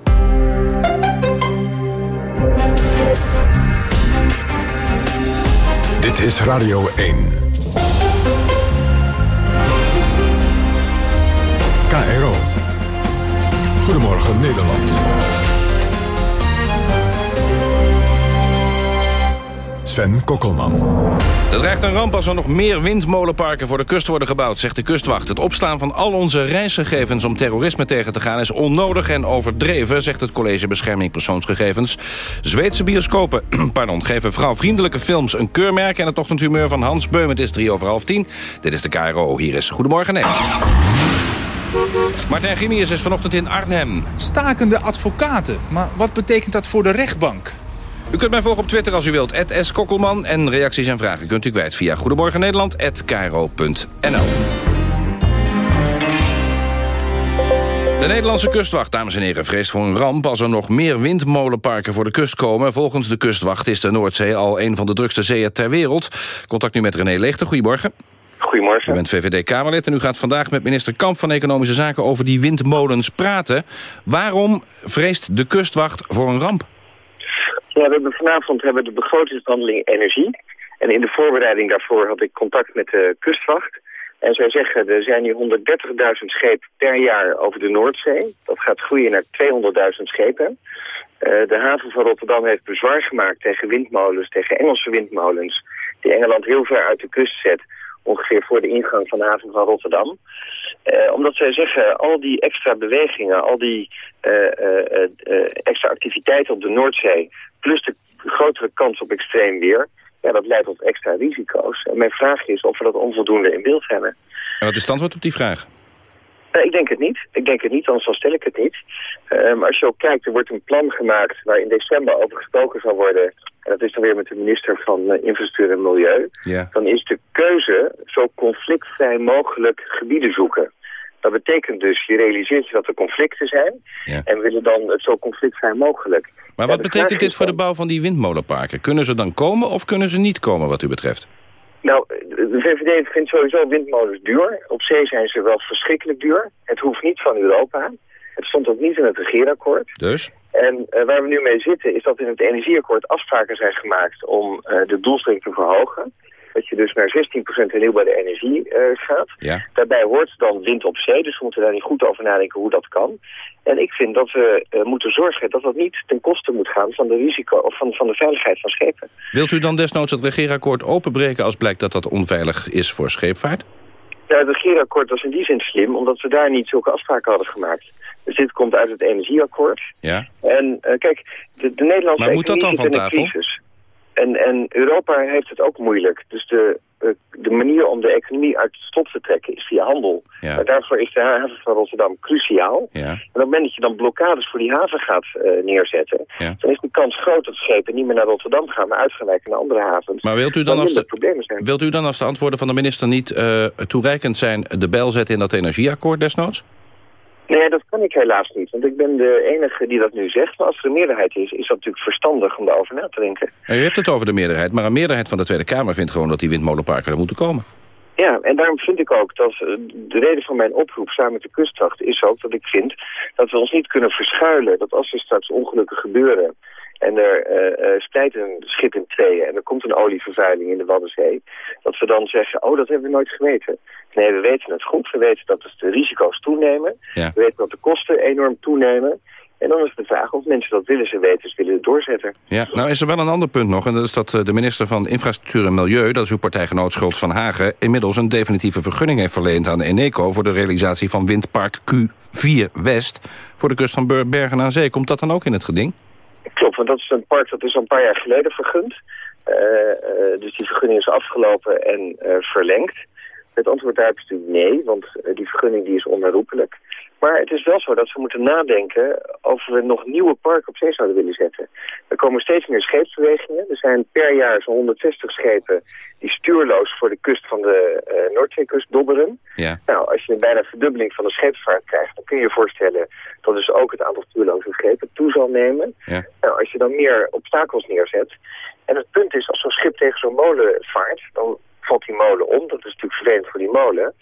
Dit is Radio 1. KRO. Goedemorgen Nederland. Sven Kokkelman. Er dreigt een ramp als er nog meer windmolenparken voor de kust worden gebouwd, zegt de kustwacht. Het opslaan van al onze reisgegevens om terrorisme tegen te gaan is onnodig en overdreven, zegt het College Bescherming Persoonsgegevens. Zweedse bioscopen pardon, geven vrouwvriendelijke films een keurmerk en het ochtendhumeur van Hans Beum. Het is drie over half tien. Dit is de KRO. Hier is Goedemorgen Nederland. Martijn Gimiers is vanochtend in Arnhem. Stakende advocaten. Maar wat betekent dat voor de rechtbank? U kunt mij volgen op Twitter als u wilt, S. Kokkelman. En reacties en vragen kunt u kwijt via Goedemorgen Nederland@kro.nl. De Nederlandse kustwacht, dames en heren, vreest voor een ramp... als er nog meer windmolenparken voor de kust komen. Volgens de kustwacht is de Noordzee al een van de drukste zeeën ter wereld. Contact nu met René Leegte. Goedemorgen. Goedemorgen. U bent VVD-Kamerlid en u gaat vandaag met minister Kamp van Economische Zaken... over die windmolens praten. Waarom vreest de kustwacht voor een ramp? Ja, we hebben vanavond hebben we de begrotingshandeling energie. En in de voorbereiding daarvoor had ik contact met de kustwacht. En zij zeggen, er zijn nu 130.000 schepen per jaar over de Noordzee. Dat gaat groeien naar 200.000 schepen. Uh, de haven van Rotterdam heeft bezwaar gemaakt tegen windmolens, tegen Engelse windmolens... die Engeland heel ver uit de kust zet, ongeveer voor de ingang van de haven van Rotterdam. Uh, omdat zij zeggen, al die extra bewegingen, al die uh, extra activiteiten op de Noordzee... plus de grotere kans op extreem weer... Ja, dat leidt tot extra risico's. En mijn vraag is of we dat onvoldoende in beeld hebben. En wat is het antwoord op die vraag? Nee, ik denk het niet. Ik denk het niet, anders dan stel ik het niet. Maar als je ook kijkt, er wordt een plan gemaakt waar in december over gesproken zal worden. En dat is dan weer met de minister van uh, Infrastructuur en Milieu. Dan is de keuze zo conflictvrij mogelijk gebieden zoeken. Dat betekent dus, je realiseert je dat er conflicten zijn. En we willen dan het zo conflictvrij mogelijk. Maar Ja, wat betekent dit voor de bouw van die windmolenparken? Kunnen ze dan komen of kunnen ze niet komen wat u betreft? Nou, de VVD vindt sowieso windmolens duur. Op zee zijn ze wel verschrikkelijk duur. Het hoeft niet van Europa. Het stond ook niet in het regeerakkoord. Dus? En eh, waar we nu mee zitten is dat in het energieakkoord afspraken zijn gemaakt om eh, de doelstelling te verhogen. Dat je dus naar 16% hernieuwbare energie eh, gaat. Ja. Daarbij hoort dan wind op zee, dus we moeten daar niet goed over nadenken hoe dat kan. En ik vind dat we moeten zorgen dat dat niet ten koste moet gaan van de risico of van, van de veiligheid van schepen. Wilt u dan desnoods het regeerakkoord openbreken... als blijkt dat dat onveilig is voor scheepvaart? Ja, het regeerakkoord was in die zin slim, omdat we daar niet zulke afspraken hadden gemaakt. Dus dit komt uit het energieakkoord. Ja. En eh, kijk, de, de Nederlandse Maar moet dat dan van tafel? crisis. En, en Europa heeft het ook moeilijk. Dus de, eh, de manier om de economie uit slot te trekken is via handel. Ja. Maar daarvoor is de haven van Rotterdam cruciaal. Ja. En op het moment dat je dan blokkades voor die haven gaat eh, neerzetten... Ja. dan is de kans groot dat schepen niet meer naar Rotterdam gaan... maar uit gaan wijken naar andere havens. Maar wilt u dan als de, wilt u dan als de antwoorden van de minister niet toereikend zijn... de bel zetten in dat energieakkoord desnoods? Nee, dat kan ik helaas niet. Want ik ben de enige die dat nu zegt. Maar als er een meerderheid is, is dat natuurlijk verstandig om daarover na te denken. U hebt het over de meerderheid, maar een meerderheid van de Tweede Kamer vindt gewoon dat die windmolenparken er moeten komen. Ja, en daarom vind ik ook dat eh, de reden van mijn oproep samen met de kustwacht is ook dat ik vind dat we ons niet kunnen verschuilen. Dat als er straks ongelukken gebeuren en er uh, splijt een schip in tweeën en er komt een olievervuiling in de Waddenzee, dat we dan zeggen, oh dat hebben we nooit geweten. Nee, we weten het goed. We weten dat dus de risico's toenemen. Ja. We weten dat de kosten enorm toenemen. En dan is de vraag of mensen dat willen ze weten, ze willen het doorzetten. Ja, nou is er wel een ander punt nog. En dat is dat eh, de minister van Infrastructuur en Milieu... dat is uw partijgenoot Schultz van Hagen... inmiddels een definitieve vergunning heeft verleend aan de Eneco... voor de realisatie van windpark Q4 West... voor de kust van Bergen aan Zee. Komt dat dan ook in het geding? Klopt, want dat is een park dat is al een paar jaar geleden vergund. Uh, uh, dus die vergunning is afgelopen en uh, verlengd. Het antwoord daarop is natuurlijk nee, want die vergunning die is onherroepelijk. Maar het is wel zo dat we moeten nadenken of we nog nieuwe parken op zee zouden willen zetten. Er komen steeds meer scheepsbewegingen. Er zijn per jaar zo'n 160 schepen die stuurloos voor de kust van de uh, Noordzeekust dobberen. Ja. Nou, als je een bijna verdubbeling van de scheepsvaart krijgt, dan kun je je voorstellen dat dus ook het aantal stuurloze schepen toe zal nemen. Ja. Nou, als je dan meer obstakels neerzet. En het punt is, als zo'n schip tegen zo'n molen vaart, dan valt die molen om. Dat is natuurlijk vervelend voor die molen.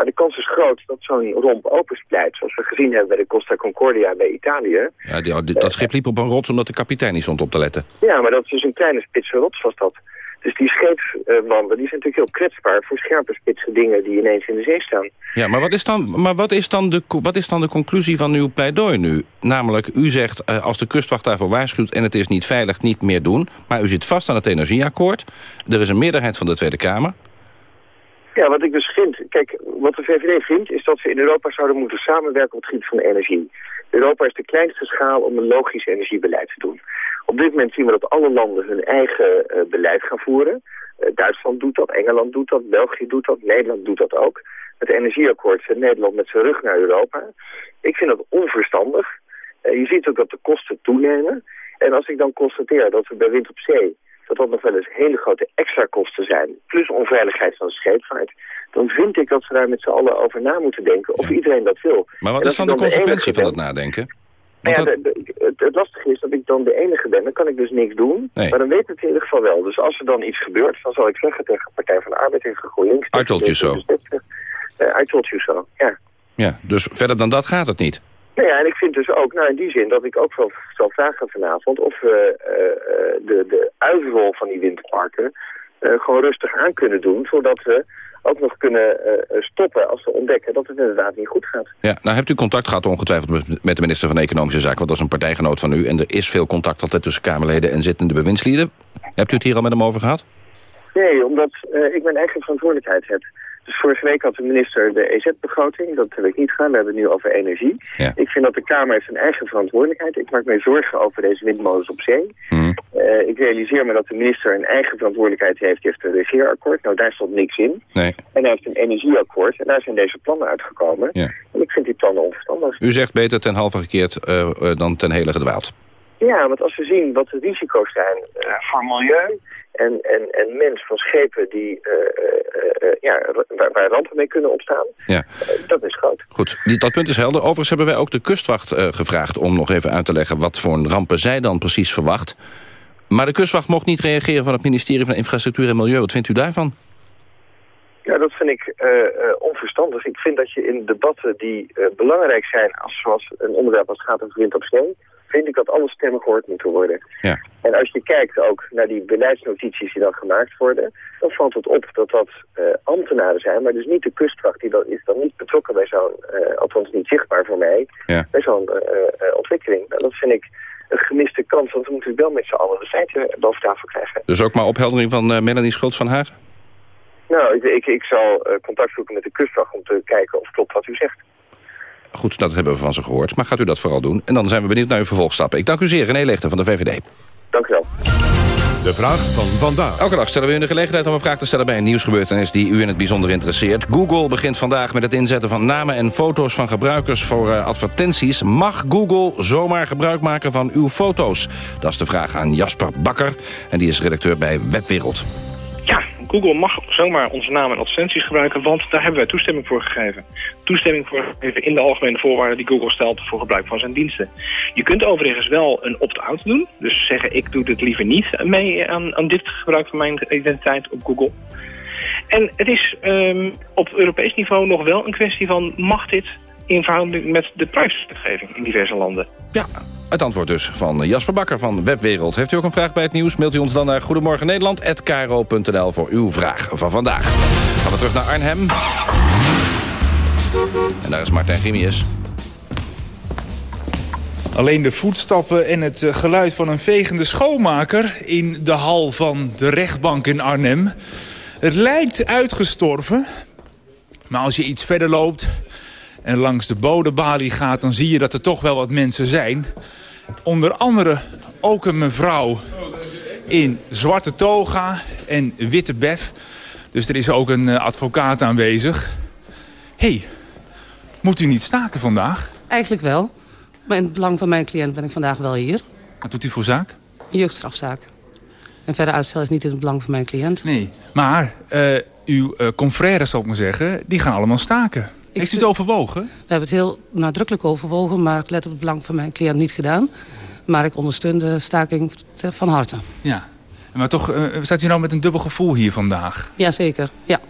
Maar de kans is groot dat zo'n romp opensplijt. Zoals we gezien hebben bij de Costa Concordia bij Italië. Ja, die, die, dat schip liep op een rots omdat de kapitein niet stond op te letten. Ja, maar dat is dus een kleine spitse rots was dat. Dus die scheepswanden die zijn natuurlijk heel kwetsbaar voor scherpe spitse dingen die ineens in de zee staan. Ja, maar wat is dan, maar wat is dan, de, wat is dan de conclusie van uw pleidooi nu? Namelijk, u zegt uh, als de kustwacht daarvoor waarschuwt en het is niet veilig, niet meer doen. Maar u zit vast aan het energieakkoord. Er is een meerderheid van de Tweede Kamer. Ja, wat ik dus vind, kijk, wat de VVD vindt is dat we in Europa zouden moeten samenwerken op het gebied van energie. Europa is de kleinste schaal om een logisch energiebeleid te doen. Op dit moment zien we dat alle landen hun eigen uh, beleid gaan voeren. Uh, Duitsland doet dat, Engeland doet dat, België doet dat, Nederland doet dat ook. Het energieakkoord zet Nederland met zijn rug naar Europa. Ik vind dat onverstandig. Uh, je ziet ook dat de kosten toenemen. En als ik dan constateer dat we bij wind op zee dat dat nog wel eens hele grote extra kosten zijn, plus onveiligheid van de scheepvaart, dan vind ik dat we daar met z'n allen over na moeten denken of ja. iedereen dat wil. Maar wat is dan de consequentie van dat nadenken? Nou ja, de, de, het, het, lastige is dat ik dan de enige ben, dan kan ik dus niks doen. Nee. Maar dan weet het in ieder geval wel. Dus als er dan iets gebeurt, dan zal ik zeggen tegen de Partij van de Arbeid, tegen GroenLinks... I told you so. Uh, I told you so, ja. Ja, dus verder dan dat gaat het niet? Nou ja, en ik vind dus ook, nou in die zin, dat ik ook wel zal vragen vanavond of we uh, de, de uitrol van die windparken uh, gewoon rustig aan kunnen doen, zodat we ook nog kunnen uh, stoppen als we ontdekken dat het inderdaad niet goed gaat. Ja, nou hebt u contact gehad ongetwijfeld met de minister van Economische Zaken, want dat is een partijgenoot van u. En er is veel contact altijd tussen Kamerleden en zittende bewindslieden. Hebt u het hier al met hem over gehad? Nee, omdat uh, ik mijn eigen verantwoordelijkheid heb. Dus vorige week had de minister de EZ-begroting. Dat heb ik niet gedaan. We hebben het nu over energie. Ja. Ik vind dat de Kamer heeft zijn eigen verantwoordelijkheid. Ik maak mij zorgen over deze windmolens op zee. Mm. Uh, ik realiseer me dat de minister een eigen verantwoordelijkheid heeft. Die heeft een regeerakkoord. Nou, daar stond niks in. Nee. En hij heeft een energieakkoord. En daar zijn deze plannen uitgekomen. Ja. En ik vind die plannen onverstandig. U zegt beter ten halve gekeerd uh, uh, dan ten hele gedwaald. Ja, want als we zien wat de risico's zijn voor milieu en, en, en mens van schepen die, uh, uh, uh, ja, waar, waar, rampen mee kunnen ontstaan, ja. dat is groot. Goed, die, dat punt is helder. Overigens hebben wij ook de kustwacht gevraagd om nog even uit te leggen wat voor rampen zij dan precies verwacht. Maar de kustwacht mocht niet reageren van het ministerie van Infrastructuur en Milieu. Wat vindt u daarvan? Ja, dat vind ik onverstandig. Ik vind dat je in debatten die belangrijk zijn, als, zoals een onderwerp als gaat over wind op zee, vind ik dat alle stemmen gehoord moeten worden. Ja. En als je kijkt ook naar die beleidsnotities die dan gemaakt worden, dan valt het op dat dat uh, ambtenaren zijn, maar dus niet de kustwacht, die dan, is dan niet betrokken bij zo'n, uh, althans niet zichtbaar voor mij, ja. bij zo'n uh, ontwikkeling. Nou, dat vind ik een gemiste kans, want we moeten wel met z'n allen de feiten boven tafel krijgen. Dus ook maar opheldering van Melanie Schultz van Hagen? Nou, ik, ik, ik zal contact zoeken met de kustwacht om te kijken of klopt wat u zegt. Goed, dat hebben we van ze gehoord. Maar gaat u dat vooral doen? En dan zijn we benieuwd naar uw vervolgstappen. Ik dank u zeer, René Leegte van de VVD. Dank u wel. De vraag van vandaag. Elke dag stellen we u de gelegenheid om een vraag te stellen bij een nieuwsgebeurtenis die u in het bijzonder interesseert. Google begint vandaag met het inzetten van namen en foto's van gebruikers voor uh, advertenties. Mag Google zomaar gebruik maken van uw foto's? Dat is de vraag aan Jasper Bakker en die is redacteur bij Webwereld. Google mag zomaar onze naam en advertenties gebruiken, want daar hebben wij toestemming voor gegeven. Toestemming voor gegeven in de algemene voorwaarden die Google stelt voor gebruik van zijn diensten. Je kunt overigens wel een opt-out doen, dus zeggen ik doe dit liever niet mee aan, aan dit gebruik van mijn identiteit op Google. En het is um, op Europees niveau nog wel een kwestie van mag dit in verhouding met de privacywetgeving in diverse landen. Ja, Het antwoord dus van Jasper Bakker van Webwereld. Heeft u ook een vraag bij het nieuws? Mailt u ons dan naar goedemorgennederland.kro.nl voor uw vraag van vandaag. Gaan we terug naar Arnhem. En daar is Martijn Grimius. Alleen de voetstappen en het eh, geluid van een vegende schoonmaker... in de hal van de rechtbank in Arnhem. Het lijkt uitgestorven. Maar als je iets verder loopt en langs de bodenbalie gaat... dan zie je dat er toch wel wat mensen zijn. Onder andere ook een mevrouw in zwarte toga en witte bef. Dus er is ook een eh, advocaat aanwezig. hey, moet u niet staken vandaag? Eigenlijk wel. Maar in het belang van mijn cliënt ben ik vandaag wel hier. Wat doet u voor zaak? Jeugdstrafzaak. En verder uitstel is niet in het belang van mijn cliënt. Nee, maar uh, uw uh, confrères, zal ik maar zeggen, die gaan allemaal staken. Heeft u het overwogen? We hebben het heel nadrukkelijk overwogen, maar ik let op het belang van mijn cliënt niet gedaan. Maar ik ondersteun de staking van harte. Ja, maar toch uh, staat u nou met een dubbel gevoel hier vandaag? Jazeker, ja.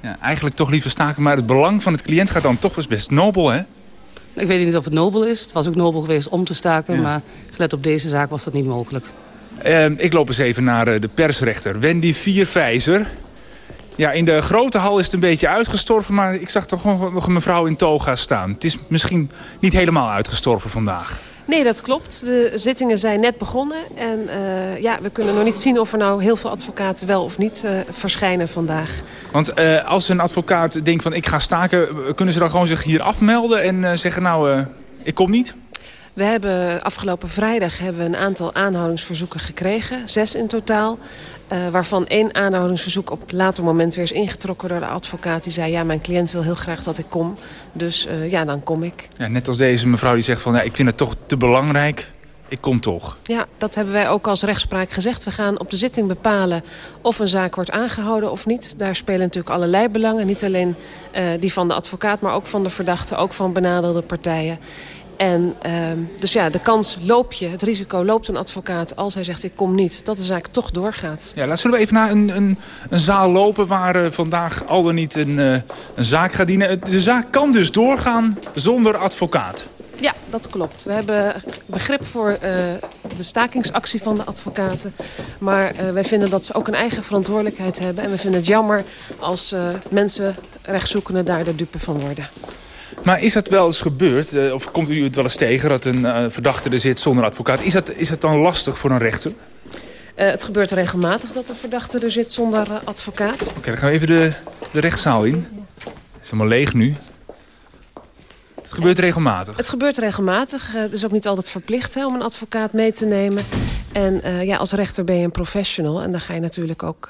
ja. Eigenlijk toch liever staken, maar het belang van het cliënt gaat dan toch best nobel, hè? Ik weet niet of het nobel is. Het was ook nobel geweest om te staken, ja. maar gelet op deze zaak was dat niet mogelijk. Uh, ik loop eens even naar uh, de persrechter. Wendy Viervijzer. Ja, in de grote hal is het een beetje uitgestorven, maar ik zag toch nog een mevrouw in toga staan. Het is misschien niet helemaal uitgestorven vandaag. Nee, dat klopt. De zittingen zijn net begonnen. En uh, ja, we kunnen nog niet zien of er nou heel veel advocaten wel of niet uh, verschijnen vandaag. Want uh, als een advocaat denkt van ik ga staken... kunnen ze dan gewoon zich hier afmelden en zeggen nou, ik kom niet? We hebben afgelopen vrijdag hebben we een aantal aanhoudingsverzoeken gekregen. Zes in totaal. Uh, waarvan één aanhoudingsverzoek op later moment weer is ingetrokken door de advocaat. Die zei, ja, mijn cliënt wil heel graag dat ik kom. Dus uh, ja, dan kom ik. Ja, net als deze mevrouw die zegt van, ja, ik vind het toch te belangrijk. Ik kom toch. Ja, dat hebben wij ook als rechtspraak gezegd. We gaan op de zitting bepalen of een zaak wordt aangehouden of niet. Daar spelen natuurlijk allerlei belangen. Niet alleen uh, die van de advocaat, maar ook van de verdachte. Ook van benadeelde partijen. En uh, dus ja, de kans loop je, het risico loopt een advocaat als hij zegt ik kom niet, dat de zaak toch doorgaat. Ja, laten we even naar een, een, een zaal lopen waar uh, vandaag al dan niet een, uh, een zaak gaat dienen. De zaak kan dus doorgaan zonder advocaat. Ja, dat klopt. We hebben begrip voor uh, de stakingsactie van de advocaten. Maar uh, wij vinden dat ze ook een eigen verantwoordelijkheid hebben. En we vinden het jammer als uh, mensen rechtszoekenden daar de dupe van worden. Maar is dat wel eens gebeurd, uh, of komt u het wel eens tegen... dat een uh, verdachte er zit zonder advocaat? Is dat, is dat dan lastig voor een rechter? Uh, het gebeurt regelmatig dat een verdachte er zit zonder advocaat. Oké, okay, dan gaan we even de, de rechtszaal in. Het is helemaal leeg nu. Het gebeurt regelmatig? Het gebeurt regelmatig. het is ook niet altijd verplicht hè, om een advocaat mee te nemen. En ja, als rechter ben je een professional. En dan ga je natuurlijk ook,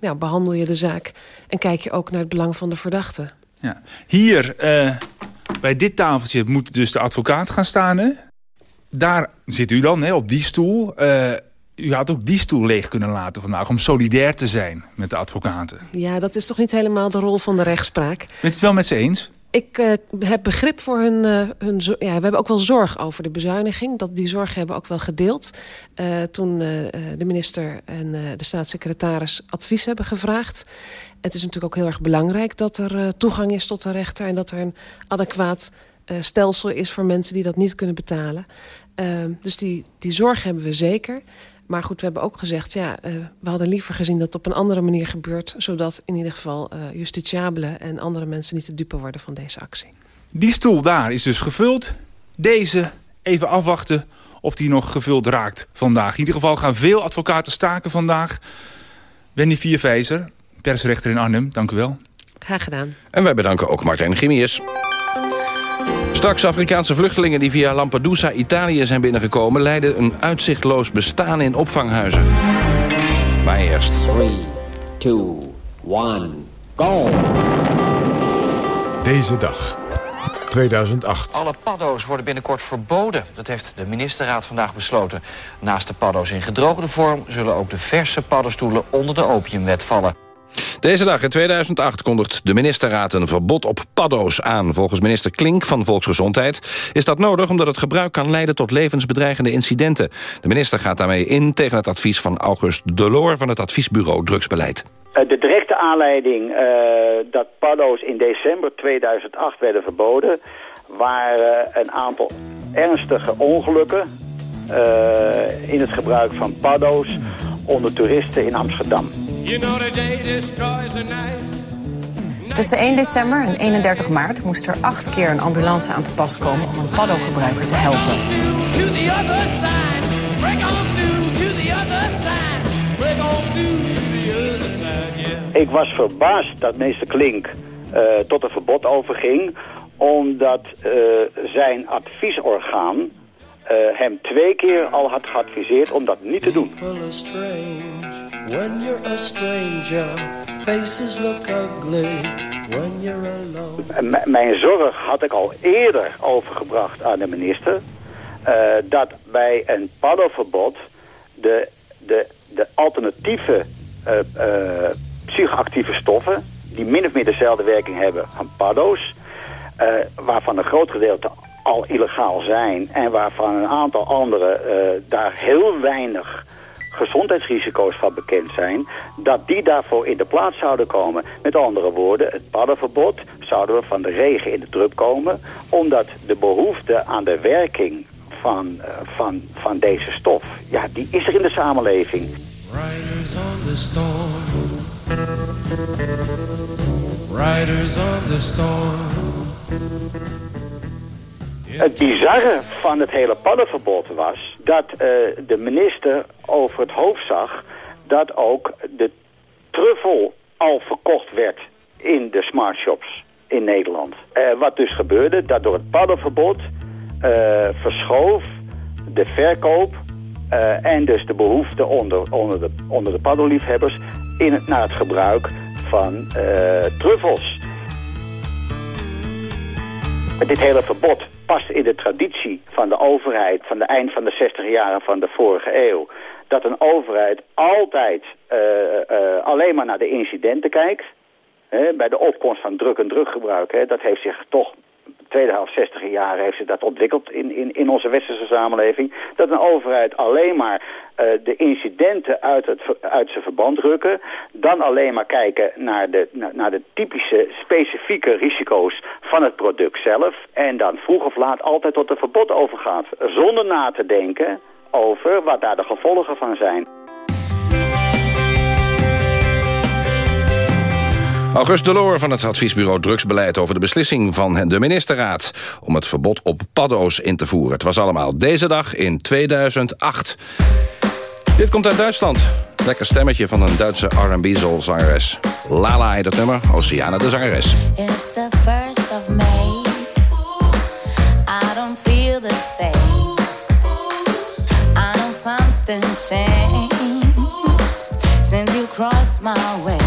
ja, behandel je de zaak. En kijk je ook naar het belang van de verdachte. Ja. Hier, uh, bij dit tafeltje, moet dus de advocaat gaan staan. Hè? Daar zit u dan, hè, op die stoel. Uh, u had ook die stoel leeg kunnen laten vandaag... om solidair te zijn met de advocaten. Ja, dat is toch niet helemaal de rol van de rechtspraak. Bent u het wel met ze eens? Ik uh, heb begrip voor hun... Uh, hun ja, we hebben ook wel zorg over de bezuiniging. Dat, die zorg hebben we ook wel gedeeld. Uh, toen de minister en de staatssecretaris advies hebben gevraagd. Het is natuurlijk ook heel erg belangrijk dat er toegang is tot de rechter... en dat er een adequaat stelsel is voor mensen die dat niet kunnen betalen. dus die, die zorg hebben we zeker... Maar goed, we hebben ook gezegd, ja, uh, we hadden liever gezien dat het op een andere manier gebeurt. Zodat in ieder geval uh, justitiabelen en andere mensen niet te dupe worden van deze actie. Die stoel daar is dus gevuld. Deze even afwachten of die nog gevuld raakt vandaag. In ieder geval gaan veel advocaten staken vandaag. Wendy Viervijzer, persrechter in Arnhem, dank u wel. Graag gedaan. En wij bedanken ook Martijn Gimius. Straks Afrikaanse vluchtelingen die via Lampedusa Italië zijn binnengekomen... leiden een uitzichtloos bestaan in opvanghuizen. Maar eerst... 3, 2, 1, go! Deze dag, 2008. Alle paddo's worden binnenkort verboden. Dat heeft de ministerraad vandaag besloten. Naast de paddo's in gedroogde vorm... zullen ook de verse paddenstoelen onder de opiumwet vallen. Deze dag in 2008 kondigt de ministerraad een verbod op paddo's aan. Volgens minister Klink van Volksgezondheid is dat nodig... omdat het gebruik kan leiden tot levensbedreigende incidenten. De minister gaat daarmee in tegen het advies van August Deloor... van het adviesbureau Drugsbeleid. De directe aanleiding uh, dat paddo's in december 2008 werden verboden waren een aantal ernstige ongelukken uh, in het gebruik van paddo's onder toeristen in Amsterdam. Tussen 1 december en 31 maart moest er acht keer een ambulance aan te pas komen om een paddo-gebruiker te helpen. Ik was verbaasd dat meester Klink uh, tot een verbod overging, omdat uh, zijn adviesorgaan uh, hem twee keer al had geadviseerd om dat niet te doen. When you're a stranger, faces look ugly when you're alone. mijn zorg had ik al eerder overgebracht aan de minister. Uh, dat bij een paddoverbod de, de, de alternatieve uh, psychoactieve stoffen... die min of meer dezelfde werking hebben aan paddo's... waarvan een groot gedeelte al illegaal zijn... en waarvan een aantal anderen daar heel weinig gezondheidsrisico's van bekend zijn... dat die daarvoor in de plaats zouden komen. Met andere woorden, het paddenverbod zouden we van de regen in de drup komen... omdat de behoefte aan de werking van, uh, van, van deze stof... ja, die is er in de samenleving. Riders on the storm. Riders on the storm. Het bizarre van het hele paddenverbod was dat uh, de minister over het hoofd zag dat ook de truffel al verkocht werd in de smart shops in Nederland. Uh, wat dus gebeurde, dat door het paddenverbod uh, verschoof de verkoop en dus de behoefte onder, onder de, onder de paddenliefhebbers in naar het gebruik van truffels. Dit hele verbod past in de traditie van de overheid van de eind van de 60 jaren van de vorige eeuw. Dat een overheid altijd uh, uh, alleen maar naar de incidenten kijkt. Hè, bij de opkomst van druk- en druggebruik. Hè, dat heeft zich toch tweede helft 60 jaar heeft zich dat ontwikkeld in, in, in onze westerse samenleving. Dat een overheid alleen maar uh, de incidenten uit, het, uit zijn verband rukken. Dan alleen maar kijken naar de, naar de typische specifieke risico's van het product zelf. En dan vroeg of laat altijd tot een verbod overgaat. Zonder na te denken over wat daar de gevolgen van zijn. August Deloor van het adviesbureau Drugsbeleid over de beslissing van de ministerraad om het verbod op paddo's in te voeren. Het was allemaal deze dag in 2008. Dit komt uit Duitsland. Lekker stemmetje van een Duitse R&B zangeres. Lala heet het nummer, Oceana de zangeres. It's the first of May. I don't feel the same. I know something changed since you crossed my way.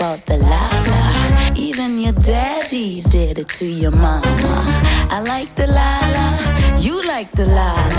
About the la la. Even your daddy did it to your mama. I like the la la, you like the la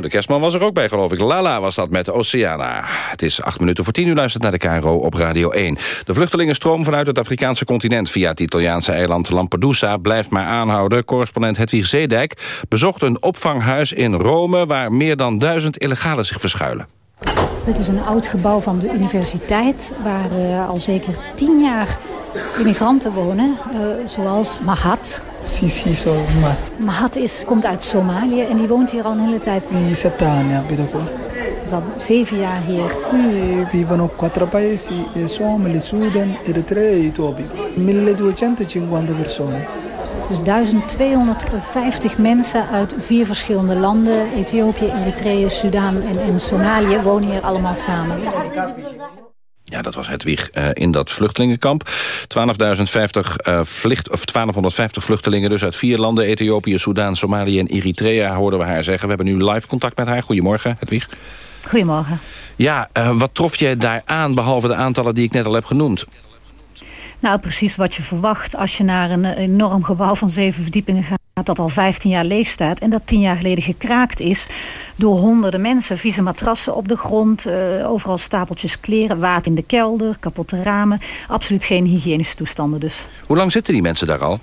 Nou, de kerstman was er ook bij, geloof ik. Lala was dat met Oceana. Het is acht minuten voor tien u luistert naar de KRO op Radio 1. De vluchtelingenstroom vanuit het Afrikaanse continent... via het Italiaanse eiland Lampedusa blijft maar aanhouden. Correspondent Hedwig Zeedijk bezocht een opvanghuis in Rome... waar meer dan duizend illegalen zich verschuilen. Dit is een oud gebouw van de universiteit... waar uh, al zeker tien jaar immigranten wonen, uh, zoals Mahat. Sì, sì, so, ma... Mahat is, komt uit Somalië en die woont hier al een hele tijd. Anni abito qua. Is al zeven jaar hier. Qui vivono quattro paesi, Somali, Sudan, Eritrea e Ethiopië. 1250 persone. Dus 1250 mensen uit vier verschillende landen. Ethiopië, Eritrea, Sudan en, en Somalië wonen hier allemaal samen. Ja, dat was Hedwig uh, in dat vluchtelingenkamp. 12.050 uh, vlicht, of 1250 vluchtelingen dus uit vier landen. Ethiopië, Soudaan, Somalië en Eritrea hoorden we haar zeggen. We hebben nu live contact met haar. Goedemorgen, Hedwig. Goedemorgen. Ja, uh, wat trof je daar aan, behalve de aantallen die ik net al heb genoemd? Nou, precies wat je verwacht als je naar een enorm gebouw van zeven verdiepingen gaat dat al 15 jaar leeg staat en dat 10 jaar geleden gekraakt is door honderden mensen. Vieze matrassen op de grond, uh, overal stapeltjes kleren, water in de kelder, kapotte ramen. Absoluut geen hygiënische toestanden dus. Hoe lang zitten die mensen daar al?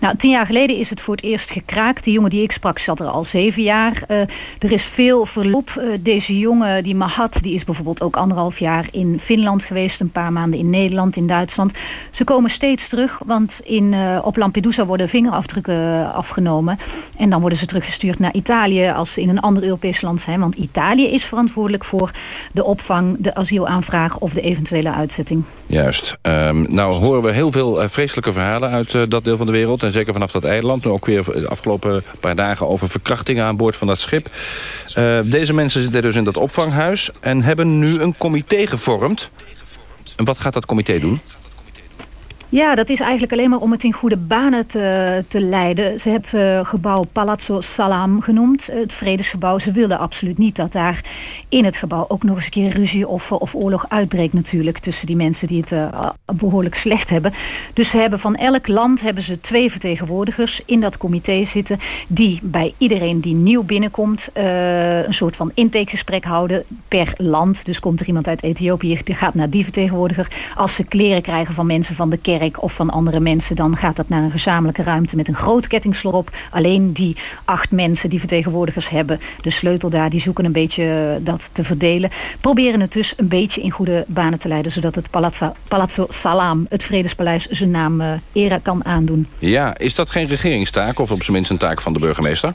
Nou, tien jaar geleden is het voor het eerst gekraakt. Die jongen die ik sprak zat er al zeven jaar. Uh, er is veel verloop. Uh, deze jongen, die Mahat, die is bijvoorbeeld ook anderhalf jaar in Finland geweest. Een paar maanden in Nederland, in Duitsland. Ze komen steeds terug, want in, uh, op Lampedusa worden vingerafdrukken afgenomen. En dan worden ze teruggestuurd naar Italië als ze in een ander Europees land zijn. Want Italië is verantwoordelijk voor de opvang, de asielaanvraag of de eventuele uitzetting. Juist. Um, nou horen we heel veel vreselijke verhalen uit dat deel van de wereld. En zeker vanaf dat eiland. Ook weer de afgelopen paar dagen over verkrachtingen aan boord van dat schip. Uh, deze mensen zitten dus in dat opvanghuis. En hebben nu een comité gevormd. En wat gaat dat comité doen? Ja, dat is eigenlijk alleen maar om het in goede banen te, te leiden. Ze hebben het gebouw Palazzo Salam genoemd, het vredesgebouw. Ze wilden absoluut niet dat daar in het gebouw ook nog eens een keer ruzie of, of oorlog uitbreekt natuurlijk. Tussen die mensen die het behoorlijk slecht hebben. Dus ze hebben van elk land hebben ze twee vertegenwoordigers in dat comité zitten. Die bij iedereen die nieuw binnenkomt een soort van intakegesprek houden per land. Dus komt er iemand uit Ethiopië, die gaat naar die vertegenwoordiger. Als ze kleren krijgen van mensen van de kerk of van andere mensen... dan gaat dat naar een gezamenlijke ruimte met een groot kettingslot op. Alleen die acht mensen die vertegenwoordigers hebben... de sleutel daar, die zoeken een beetje dat te verdelen. Proberen het dus een beetje in goede banen te leiden... zodat het Palazzo, Salam, het Vredespaleis, zijn naam uh, ere kan aandoen. Ja, is dat geen regeringstaak of op zijn minst een taak van de burgemeester?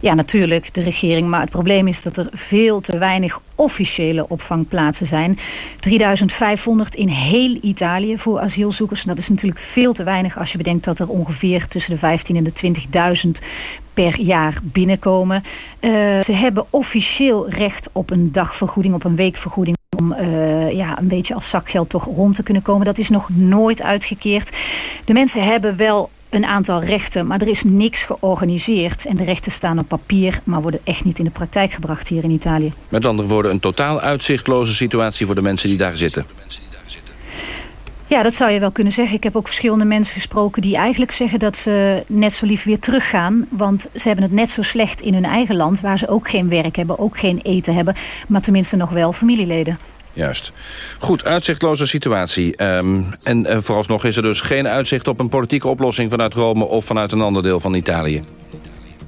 Ja, natuurlijk, de regering. Maar het probleem is dat er veel te weinig officiële opvangplaatsen zijn. 3500 in heel Italië voor asielzoekers. dat is natuurlijk veel te weinig als je bedenkt dat er ongeveer tussen de 15 en de 20.000 per jaar binnenkomen. Uh, ze hebben officieel recht op een dagvergoeding, op een weekvergoeding om uh, ja, een beetje als zakgeld toch rond te kunnen komen. Dat is nog nooit uitgekeerd. De mensen hebben wel een aantal rechten, maar er is niks georganiseerd. En de rechten staan op papier, maar worden echt niet in de praktijk gebracht hier in Italië. Met andere woorden, een totaal uitzichtloze situatie voor de mensen die daar zitten. Ja, dat zou je wel kunnen zeggen. Ik heb ook verschillende mensen gesproken die eigenlijk zeggen dat ze net zo lief weer teruggaan. Want ze hebben het net zo slecht in hun eigen land, waar ze ook geen werk hebben, ook geen eten hebben, maar tenminste nog wel familieleden. Juist. Goed, uitzichtloze situatie. Ehm, en uh, vooralsnog is er dus geen uitzicht op een politieke oplossing... vanuit Rome of vanuit een ander deel van Italië.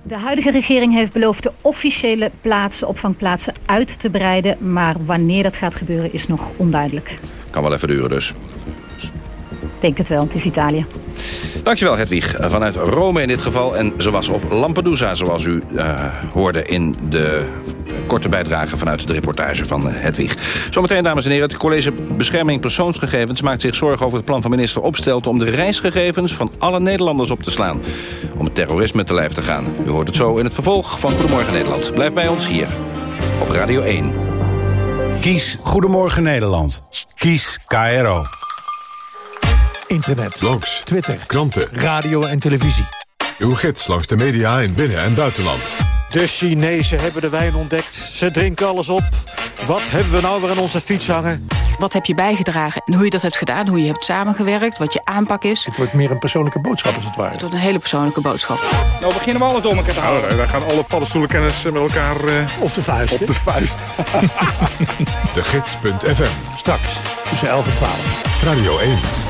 De huidige regering heeft beloofd de officiële plaatsen, opvangplaatsen uit te breiden. Maar wanneer dat gaat gebeuren is nog onduidelijk. Kan wel even duren dus. Ik denk het wel, het is Italië. Dankjewel Hedwig, vanuit Rome in dit geval. En ze was op Lampedusa, zoals u uh, hoorde in de korte bijdrage vanuit de reportage van uh, Hedwig. Zometeen, dames en heren, het College Bescherming Persoonsgegevens... maakt zich zorgen over het plan van minister Opstelten... om de reisgegevens van alle Nederlanders op te slaan. Om het terrorisme te lijf te gaan. U hoort het zo in het vervolg van Goedemorgen Nederland. Blijf bij ons hier, op Radio 1. Kies Goedemorgen Nederland. Kies KRO. Internet, blogs, Twitter, kranten, radio en televisie. Uw gids langs de media in binnen- en buitenland. De Chinezen hebben de wijn ontdekt. Ze drinken alles op. Wat hebben we nou weer aan onze fiets hangen? Wat heb je bijgedragen en hoe je dat hebt gedaan, hoe je hebt samengewerkt, wat je aanpak is. Het wordt meer een persoonlijke boodschap als het ware. Het wordt een hele persoonlijke boodschap. Nou beginnen we alles door elkaar te houden. Nou, wij gaan alle paddenstoelenkennis met elkaar uh, op de vuist. Op de vuist. de gids.fm. Straks tussen 11 en 12. Radio 1.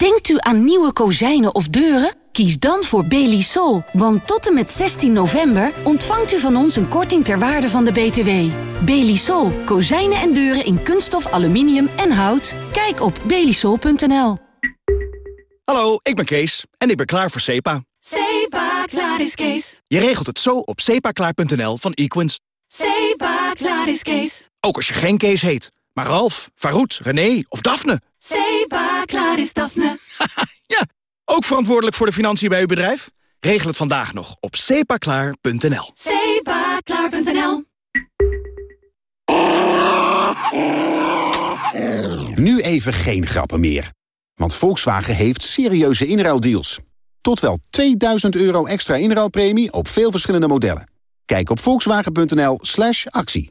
Denkt u aan nieuwe kozijnen of deuren? Kies dan voor Belisol, want tot en met 16 november ontvangt u van ons een korting ter waarde van de BTW. Belisol, kozijnen en deuren in kunststof, aluminium en hout. Kijk op belisol.nl. Hallo, ik ben Kees en ik ben klaar voor SEPA. SEPA, klaar is Kees. Je regelt het zo op sepaklaar.nl van Equins. SEPA, klaar is Kees. Ook als je geen Kees heet, maar Ralf, Farouk, René of Daphne. SEPA, klaar is Daphne. ja, ook verantwoordelijk voor de financiën bij uw bedrijf? Regel het vandaag nog op sepaklaar.nl. Sepaklaar.nl Nu even geen grappen meer. Want Volkswagen heeft serieuze inruildeals. Tot wel 2000 euro extra inruilpremie op veel verschillende modellen. Kijk op volkswagen.nl slash actie.